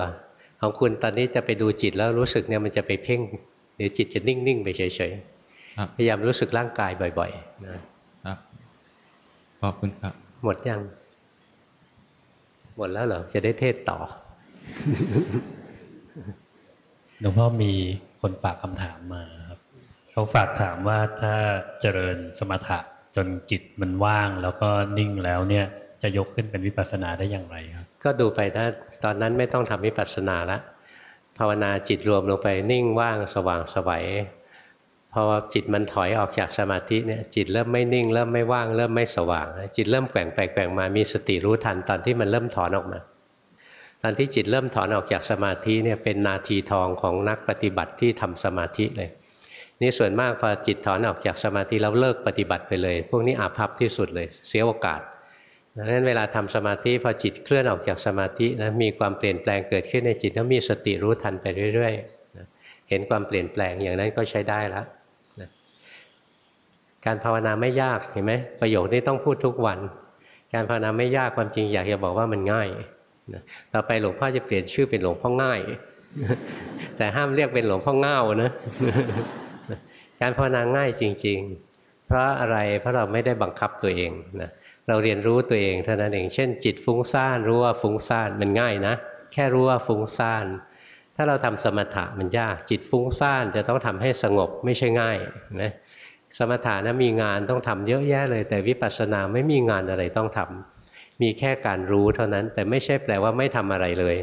A: ของคุณตอนนี้จะไปดูจิตแล้วรู้สึกเนี่ยมันจะไปเพ่งเดี๋ยวจิตจะนิ่งๆไปเฉยๆพยายามรู้สึกร่างกายบ่อยๆนะ ครับ
E: ขอบคุณครับ
A: หมดยัง หมดแล้วเหรอ จะได้เทศต่อ
U: หลวงพ่อมีคนฝากคำถามมาครับ เขาฝากถามว่าถ้าเจริญสมถะจนจิตมันว่างแล้วก็นิ่งแล้วเนี่ย จะยกขึ้นเป็นวิปัสสนาได้อย่างไรครับ
A: ก็ดูไปนะตอนนั้นไม่ต้องทำวิปัสสนาละภาวนาจิตรวมลงไปนิ่งว่างสว่างสวัย พอจิตมันถอยออกจากสมาธิเนี่ยจิตเริ่มไม่นิ่ง เริ่มไม่ว่างเริ่มไม่สว่าง จิตเริ่มแกว่งไปแกว่งมามีสติรู้ทันตอนที่มันเริ่มถอนออกมา ตอนที่จิตเริ่มถอนออกจากสมาธิเนี่ยเป็นนาทีทองของนักปฏิบัติที่ทำสมาธิเลย นี่ส่วนมากพอจิตถอนออกจากสมาธิแล้วเลิกปฏิบัติไปเลย พวกนี้อาภัพที่สุดเลย เสียโอกาสดังนั้นเวลาทำสมาธิพอจิตเคลื่อนออกจากสมาธินะมีความเปลี่ยนแปลงเกิดขึ้นในจิตแล้วมีสติรู้ทันไปเรื่อยๆเห็นความเปลี่ยนแปลงอย่างนั้นก็ใช้ได้แล้ว การภาวนาไม่ยากเห็นไหมประโยคนี้ต้องพูดทุกวัน การภาวนาไม่ยากความจริงอยากจะบอกว่ามันง่ายต่อไปหลวงพ่อจะเปลี่ยนชื่อเป็นหลวงพ่อง่าย แต่ห้ามเรียกเป็นหลวงพ่อเง่านะการภาวนาง่ายจริง ๆ เพราะอะไรเพราะเราไม่ได้บังคับตัวเองนะเราเรียนรู้ตัวเองเท่านั้นเองเช่น จิตฟุ้งซ่านรู้ว่าฟุ้งซ่านมันง่ายนะ แค่รู้ว่าฟุ้งซ่านถ้าเราทำสมถะมันยากจิตฟุ้งซ่านจะต้องทำให้สงบไม่ใช่ง่ายนะ สมถะนะมีงานต้องทำเยอะแยะเลย แต่วิปัสสนาไม่มีงานอะไรต้องทำมีแค่การรู้เท่านั้น แต่ไม่ใช่แปลว่าไม่ทำอะไรเลย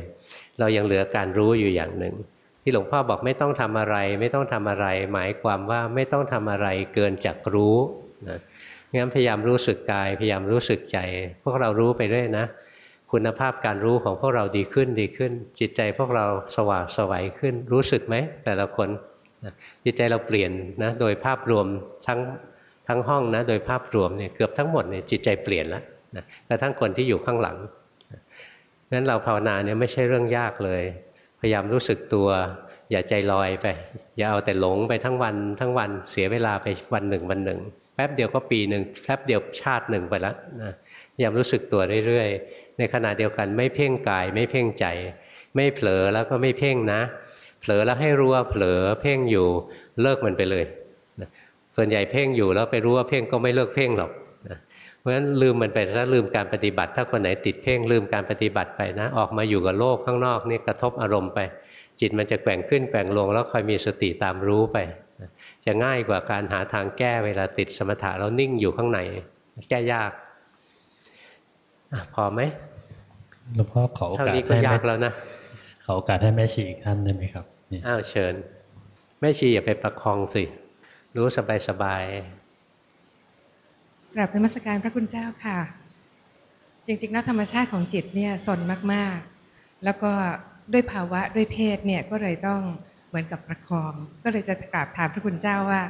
A: เรายังเหลือการรู้อยู่อย่างหนึ่ง ที่หลวงพ่อบอกไม่ต้องทำอะไร ไม่ต้องทำอะไร หมายความว่าไม่ต้องทำอะไรเกินจากรู้นะงั้นพยายามรู้สึกกายพยายามรู้สึกใจ พวกเรารู้ไปเรื่อยนะ คุณภาพการรู้ของพวกเราดีขึ้นดีขึ้น จิตใจพวกเราสว่างสวัยขึ้นรู้สึกไหมแต่ละคน จิตใจเราเปลี่ยนนะโดยภาพรวมทั้งทั้งห้องนะโดยภาพรวมเนี่ยเกือบทั้งหมดเนี่ยจิตใจเปลี่ยนแล้วนะกระทั่งคนที่อยู่ข้างหลังนั้นเราภาวนาเนี่ยไม่ใช่เรื่องยากเลย พยายามรู้สึกตัว อย่าใจลอยไป อย่าเอาแต่หลงไปทั้งวันทั้งวันเสียเวลาไปวันหนึ่งวันหนึ่งแป๊บเดียวก็ปีหนึ่งแป๊บเดียวชาติหนึ่งไปแล้วนะพยายามรู้สึกตัวเรื่อยๆ ในขณะเดียวกันไม่เพ่งกายไม่เพ่งใจ ไม่เผลอแล้วก็ไม่เพ่งนะ เผลอแล้วให้รู้ว่าเผลอเพ่งอยู่เลิกมันไปเลยนะส่วนใหญ่เพ่งอยู่แล้วไปรู้ว่าเพ่งก็ไม่เลิกเพ่งหรอกนะเพราะฉะนั้นลืมมันไปถ้าลืมการปฏิบัติ ถ้าคนไหนติดเพ่งลืมการปฏิบัติไปนะ ออกมาอยู่กับโลกข้างนอกนี่กระทบอารมณ์ไป จิตมันจะแกว่งขึ้นแกว่งลง แล้วคอยมีสติตามรู้ไปนะจะง่ายกว่าการหาทางแก้เวลาติดสมถะแล้วนิ่งอยู่ข้างในแก้ยากอพอไหม
U: หลวงพ่อขอโอกาสเท่า
A: นี้ก็ยากแล้วนะ
U: ขอโอกาสให้แม่ชีอีกท่านได้ไหมครับ
A: อ้าวเชิญ แม่ชีอย่าไปประคองสิ รู้สบายสบาย
M: กราบนมัสการพระคุณเจ้าค่ะ จริงๆแล้วธรรมชาติของจิตเนี่ยสนมากๆ แล้วก็ด้วยภาวะด้วยเพศเนี่ยก็เลยต้องเหมือนกับประคอง ก็เลยจะกราบถามพระคุณเจ้าว่า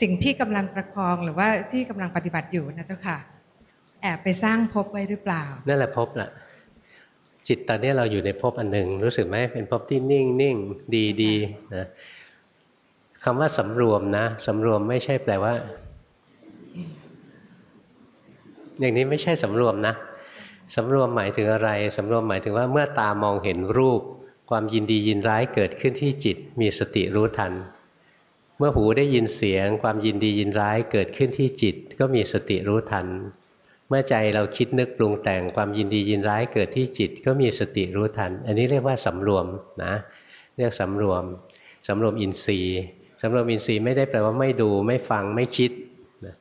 M: สิ่งที่กำลังประคองหรือว่าที่กำลังปฏิบัติอยู่นะเจ้าค่ะ แอบไปสร้างภพไว้หรือเปล่า
A: นั่นแหละภพแหละ จิตตอนนี้เราอยู่ในภพอันหนึ่งรู้สึกไหมเป็นภพที่นิ่งนิ่งดีดีนะคำว่าสำรวมนะสำรวมไม่ใช่แปลว่า อย่างนี้ไม่ใช่สำรวมนะสำรวมหมายถึงอะไรสำรวมหมายถึงว่าเมื่อตามองเห็นรูป ความยินดียินร้ายเกิดขึ้นที่จิตมีสติรู้ทัน เมื่อหูได้ยินเสียง ความยินดียินร้ายเกิดขึ้นที่จิต ก็มีสติรู้ทัน เมื่อใจเราคิดนึกปรุงแต่งความยินดียินร้ายเกิดที่จิตก็มีสติรู้ทัน อันนี้เรียกว่าสำรวมนะเรียกสำรวมสำรวมอินทรีย์สำรวมอินทรีย์ไม่ได้แปลว่าไม่ดูไม่ฟังไม่คิดนะ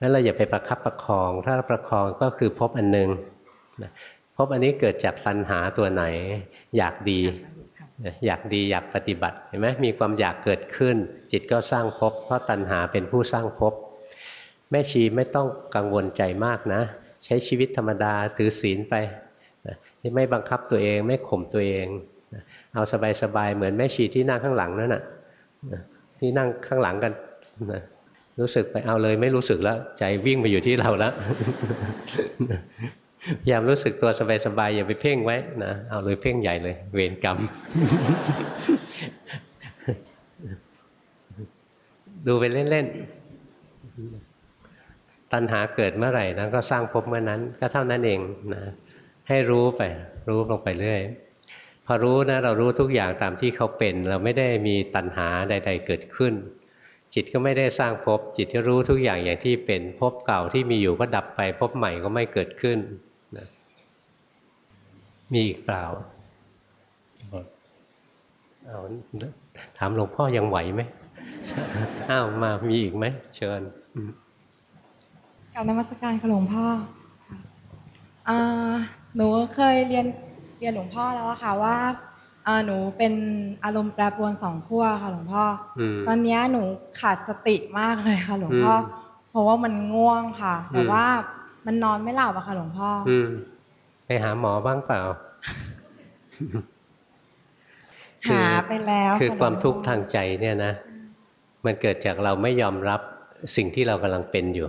A: นั้นเราอย่าไปประคับประคอง ถ้าประคองก็คือพบอันหนึ่งนะภพอันนี้เกิดจากตัณหาตัวไหน อยากดี อยากดีอยากปฏิบัติเห็นไหมมีความอยากเกิดขึ้น จิตก็สร้างภพเพราะตัณหาเป็นผู้สร้างภพ แม่ชีไม่ต้องกังวลใจมากนะ ใช้ชีวิตธรรมดาถือศีลไปไม่บังคับตัวเองไม่ข่มตัวเอง เอาสบายๆเหมือนแม่ชีที่นั่งข้างหลังนั่นน่ะที่นั่งข้างหลังกันรู้สึกไปเอาเลยไม่รู้สึกแล้ว ใจวิ่งไปอยู่ที่เราแล้วพยายามรู้สึกตัวสบายๆอย่าไปเพ่งไว้นะเอาเลยเพ่งใหญ่เลย เวรกรรม ดูไปเล่นๆ ตัณหาเกิดเมื่อไหร่นะก็สร้างภพเมื่อนั้น ก็เท่านั้นเองนะให้รู้ไป รู้ลงไปเรื่อยพอรู้นะเรารู้ทุกอย่างตามที่เขาเป็น เราไม่ได้มีตัณหาใด ๆ เกิดขึ้น จิตก็ไม่ได้สร้างภพจิตที่รู้ทุกอย่างอย่างที่เป็นภพเก่าที่มีอยู่ก็ดับไปภพใหม่ก็ไม่เกิดขึ้นนะมีอีกเปล่าเอาถามหลวงพ่อยังไหวไหมอ้าวมามีอีกไหมเชิญ
D: การนมัสการค่ะหลวงพ่อหนูเคยเรียนเรียนหลวงพ่อแล้วค่ะว่าหนูเป็นอารมณ์แปรปรวนสองขั้วค่ะหลวงพ่อ ตอนนี้หนูขาดสติมากเลยค่ะหลวงพ่อ เพราะว่ามันง่วงค่ะ แต่ว่ามันนอนไม่หลับอะค่ะหลวงพ่อ
A: ไปหาหมอบ้างเปล่า
D: หาไปแล้ว
A: คือความทุกข์ทางใจเนี่ยนะ มันเกิดจากเราไม่ยอมรับสิ่งที่เรากำลังเป็นอยู่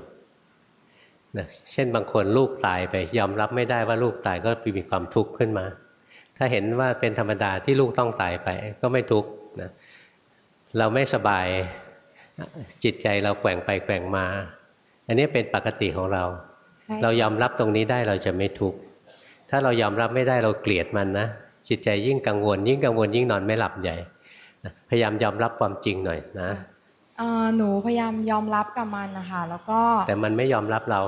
A: นะเช่นบางคนลูกตายไปยอมรับไม่ได้ว่าลูกตายก็มีความทุกข์ขึ้นมา ถ้าเห็นว่าเป็นธรรมดาที่ลูกต้องตายไปก็ไม่ทุกข์นะเราไม่สบายจิตใจเราแกว่งไปแกว่งมา อันนี้เป็นปกติของเรา เรายอมรับตรงนี้ได้เราจะไม่ทุกข์ถ้าเรายอมรับไม่ได้เราเกลียดมันนะจิตใจยิ่งกังวล ยิ่งกังวลยิ่งนอนไม่หลับใหญ่พยายามยอมรับความจริงหน่อยนะ
D: หนูพยายามยอมรับกับมันนะคะแล้วก็
A: แต่มันไม่ยอมรับเรา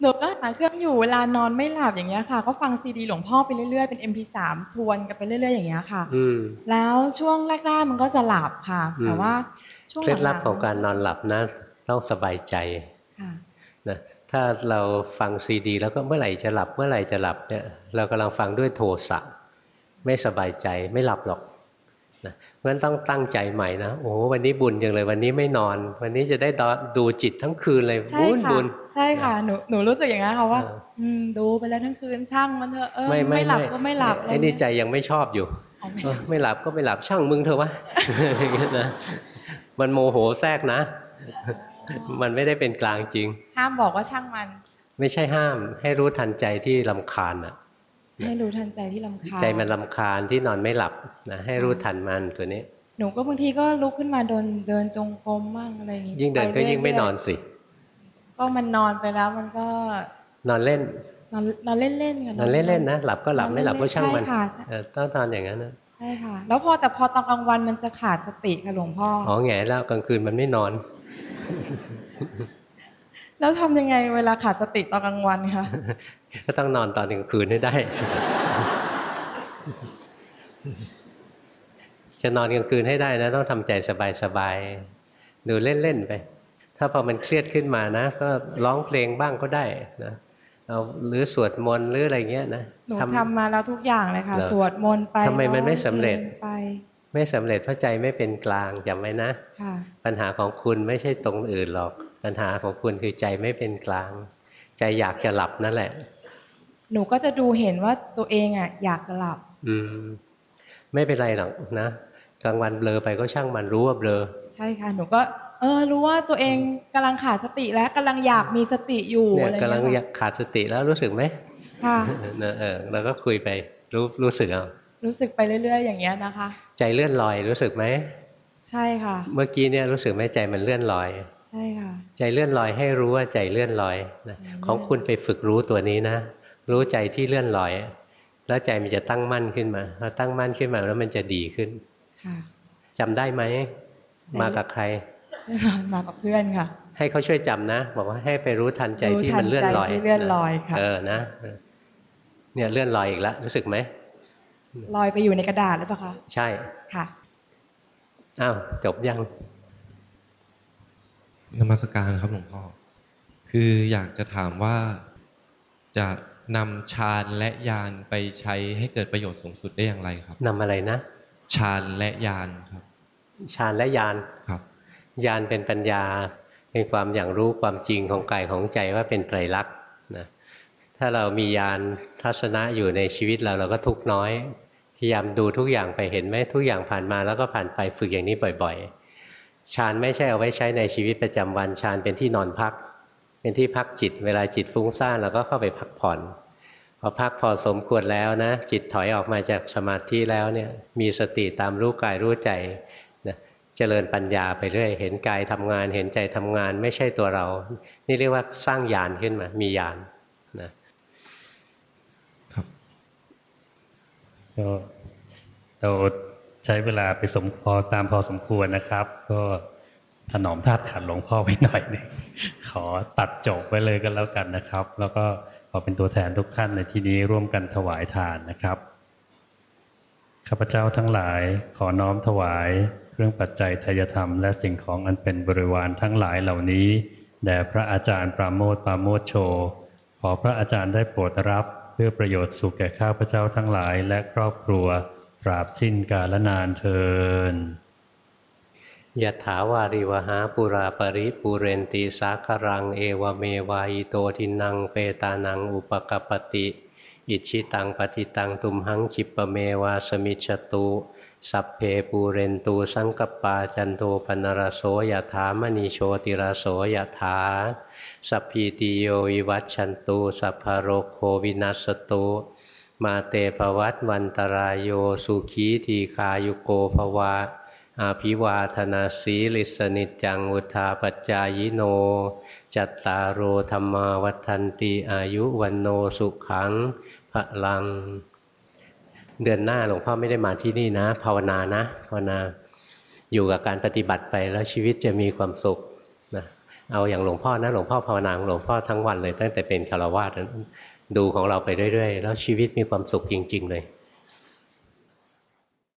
D: หนูก็หาเครื่องอยู่เวลานอนไม่หลับอย่างเงี้ยค่ะ ก็ฟังซีดีหลวงพ่อไปเรื่อยๆเป็น MP3 ทวนกันไปเรื่อย ๆ อย่างเงี้ยค่ะแล้วช่วงแรกๆมันก็จะหลับค่ะ แต่ว่าช่วง
A: เคล็ดลับของการนอนหลับนะต้องสบายใจนะถ้าเราฟังซีดี แล้วก็เมื่อไหร่จะหลับเมื่อไหร่จะหลับเนี่ยเรากำลังฟังด้วยโทสะไม่สบายใจไม่หลับหรอกนะเพ ราะฉะนั้นต้องตั้งใจใหม่นะโอ้วันนี้บุญจังเลยวันนี้ไม่นอน วันนี้จะได้ดูจิตทั้งคืนเลยบุญบุญ
D: ใช่ค่ะหนูหนูรู้สึกอย่างนั้นค่ะว่าดูไปแล้วทั้งคืนช่างมันเถอะเออไม่หลับก็ไม่หลับ
A: ไอ้นี่ใจยังไม่ชอบอยู่ไม่หลับก็ไม่หลับช่างมึงเถอะวะนะมันโมโหแทรกนะ มันไม่ได้เป็นกลางจริง
D: ห้ามบอกว่าช่างมัน
A: ไม่ใช่ห้าม ให้รู้ทันใจที่ลำคาญอะ
D: ให้รู้ทันใจที่ลำคาญ
A: ใจมันลำคาญที่นอนไม่หลับนะให้รู้ทันมันตัวนี้
D: หนูก็บางทีก็ลุกขึ้นมาเดินเดินจงกรมมั่งอะไรอย่างนี้
A: ยิ่งเดินก็ยิ่งไม่นอนสิ
D: ก็มันนอนไปแล้วมันก็
A: นอนเล่น
D: นอนนอนเล่นเล่น
A: กันนอนเล่นเล่นนะหลับก็หลับไม่หลับก็ช่างมันต้องนอนอย่างนั้นนะ
D: ใช่ค่ะ แล้วพอแต่พอตอนกลางวันมันจะขาดสติค่ะหลวงพ่อ
A: อ๋อแง่แล้วกลางคืนมันไม่นอน
D: แล้วทำยังไงเวลาขาดสติตอนกลางวันคะ
A: ก็ต้องนอนตอนกลางคืนให้ได้ จะนอนกลางคืนให้ได้นะ ต้องทำใจสบายๆดูเล่นๆไป ถ้าพอมันเครียดขึ้นมานะ ก็ร้องเพลงบ้างก็ได้นะเอาหรือสวดมนต์หรืออะไรเงี้ยนะ
D: หนูทำมาแล้วทุกอย่างเลยค่ะ สวดมนต์ไป
A: ทำไมมันไม่สำเร็จไป ไม่สำเร็จเพราะใจไม่เป็นกลางจำไว้นะปัญหาของคุณไม่ใช่ตรงอื่นหรอก ปัญหาของคุณคือใจไม่เป็นกลาง ใจอยากจะหลับนั่นแหละ
D: หนูก็จะดูเห็นว่าตัวเองอะ อยากจะหลับ
A: อืม ไม่เป็นไรหรอกนะกลางวันเบลอไปก็ช่างมันรู้ว่าเบลอ
D: ใช่ค่ะ หนูก็ เออ รู้ว่าตัวเองกำลังขาดสติแล้วกำลังอยากมีสติอยู่
A: เนี่ยกำลังขาดสติแล้วรู้สึกไหม
D: ค่ะ
A: เออเราก็คุยไปรู้รู้สึกเอา
D: รู้สึกไปเรื่อย ๆ อย่างเงี้ยนะคะ
A: ใจเลื่อนลอยรู้สึกไหม
D: ใช่ค่ะ
A: เมื่อกี้เนี่ยรู้สึกไหมใจมันเลื่อนลอย
D: ใช่ค่ะ
A: ใจเลื่อนลอยให้รู้ว่าใจเลื่อนลอยนะของคุณไปฝึกรู้ตัวนี้นะ รู้ใจที่เลื่อนลอย แล้วใจมันจะตั้งมั่นขึ้นมาพอตั้งมั่นขึ้นมาแล้วมันจะดีขึ้นจำได้ไหมมากับใคร
D: มากับเพื่อนค่ะ
A: ให้เขาช่วยจำนะ บอกว่าให้ไปรู้ทันใจที่มันเลื่อนลอย
D: เลื่อนลอยค่ะ
A: เออนะเนี่ยเลื่อนลอยอีกแล้วรู้สึกไหม
D: ลอยไปอยู่ในกระดาษหรือเปล่าคะ
A: ใช่
D: ค่ะ
A: อ้าวจบยัง
V: นมัสการครับหลวงพ่อคืออยากจะถามว่าจะนำฌานและญาณไปใช้ให้เกิดประโยชน์สูงสุดได้อย่างไรครับ
A: นำอะไรนะ
V: ฌานและญาณครับ
A: ฌานและญาณ
V: ครับ
A: ญาณเป็นปัญญาเป็นความอย่างรู้ความจริงของกายของใจว่าเป็นไตรลักษณ์นะถ้าเรามีญาณทัศนะอยู่ในชีวิตเราเราก็ทุกข์น้อย พยายามดูทุกอย่างไปเห็นไหมทุกอย่างผ่านมาแล้วก็ผ่านไปฝึกอย่างนี้บ่อยๆฌานไม่ใช่เอาไว้ใช้ในชีวิตประจำวันฌานเป็นที่นอนพัก เป็นที่พักจิต เวลาจิตฟุ้งซ่านเราก็เข้าไปพักผ่อนพอพักพอสมควรแล้วนะ จิตถอยออกมาจากสมาธิแล้วเนี่ยมีสติตามรู้กายรู้ใจนะเจริญปัญญาไปเรื่อยเห็นกายทำงาน เห็นใจทำงาน ไม่ใช่ตัวเรา นี่เรียกว่าสร้างญาณขึ้นมา มีญาณนะ
U: ก็เราใช้เวลาไปสมพอตามพอสมควรนะครับ ก็ถนอมธาตุขันหลวงพ่อไว้หน่อยหนึงขอตัดจบไว้เลยก็แล้วกันนะครับ แล้วก็ขอเป็นตัวแทนทุกท่านในที่นี้ร่วมกันถวายทานนะครับข้าพเจ้าทั้งหลายขอน้อมถวาย เครื่องปัจจัยทายธรรม และสิ่งของอันเป็นบริวารทั้งหลายเหล่านี้แด่พระอาจารย์ปราโมทปราโมทโช ขอพระอาจารย์ได้โปรดรับ เพื่อประโยชน์สุขแก่ข้าพเจ้าทั้งหลายและครอบครัวตราบสิ้นกาลนานเทิน
A: ยะถาวาริวหาปุราปริปูเรนตีสาครัง เอวเมวายโตทินังเปตานังอุปกปปติ อิชิตังปฏิตังตุมหังจิปเมวาสมิจฉตุ สัพเพปูเรนตูสังกปาจันโทปนรโสยถามณีโชติรโสยถาสัพพีติโยวิวัตชันตุสัพพโรโควินัสตุมาเตภวัตวันตรายโยสุขีทีคายุโกภวะ อาภิวาธนาสีลิสนิจจังวุธาปจายโน จัตตารโอธรรมาวัฏันติอายุวันโนสุขังพระลัง เดือนหน้าหลวงพ่อไม่ได้มาที่นี่นะ ภาวนานะภาวนาอยู่กับการปฏิบัติไปแล้วชีวิตจะมีความสุขนะเอาอย่างหลวงพ่อนะหลวงพ่อภาวนาหลวงพ่อทั้งวันเลย ตั้งแต่เป็นคารวาสดูของเราไปเรื่อยๆ แล้วชีวิตมีความสุขจริง ๆ เลย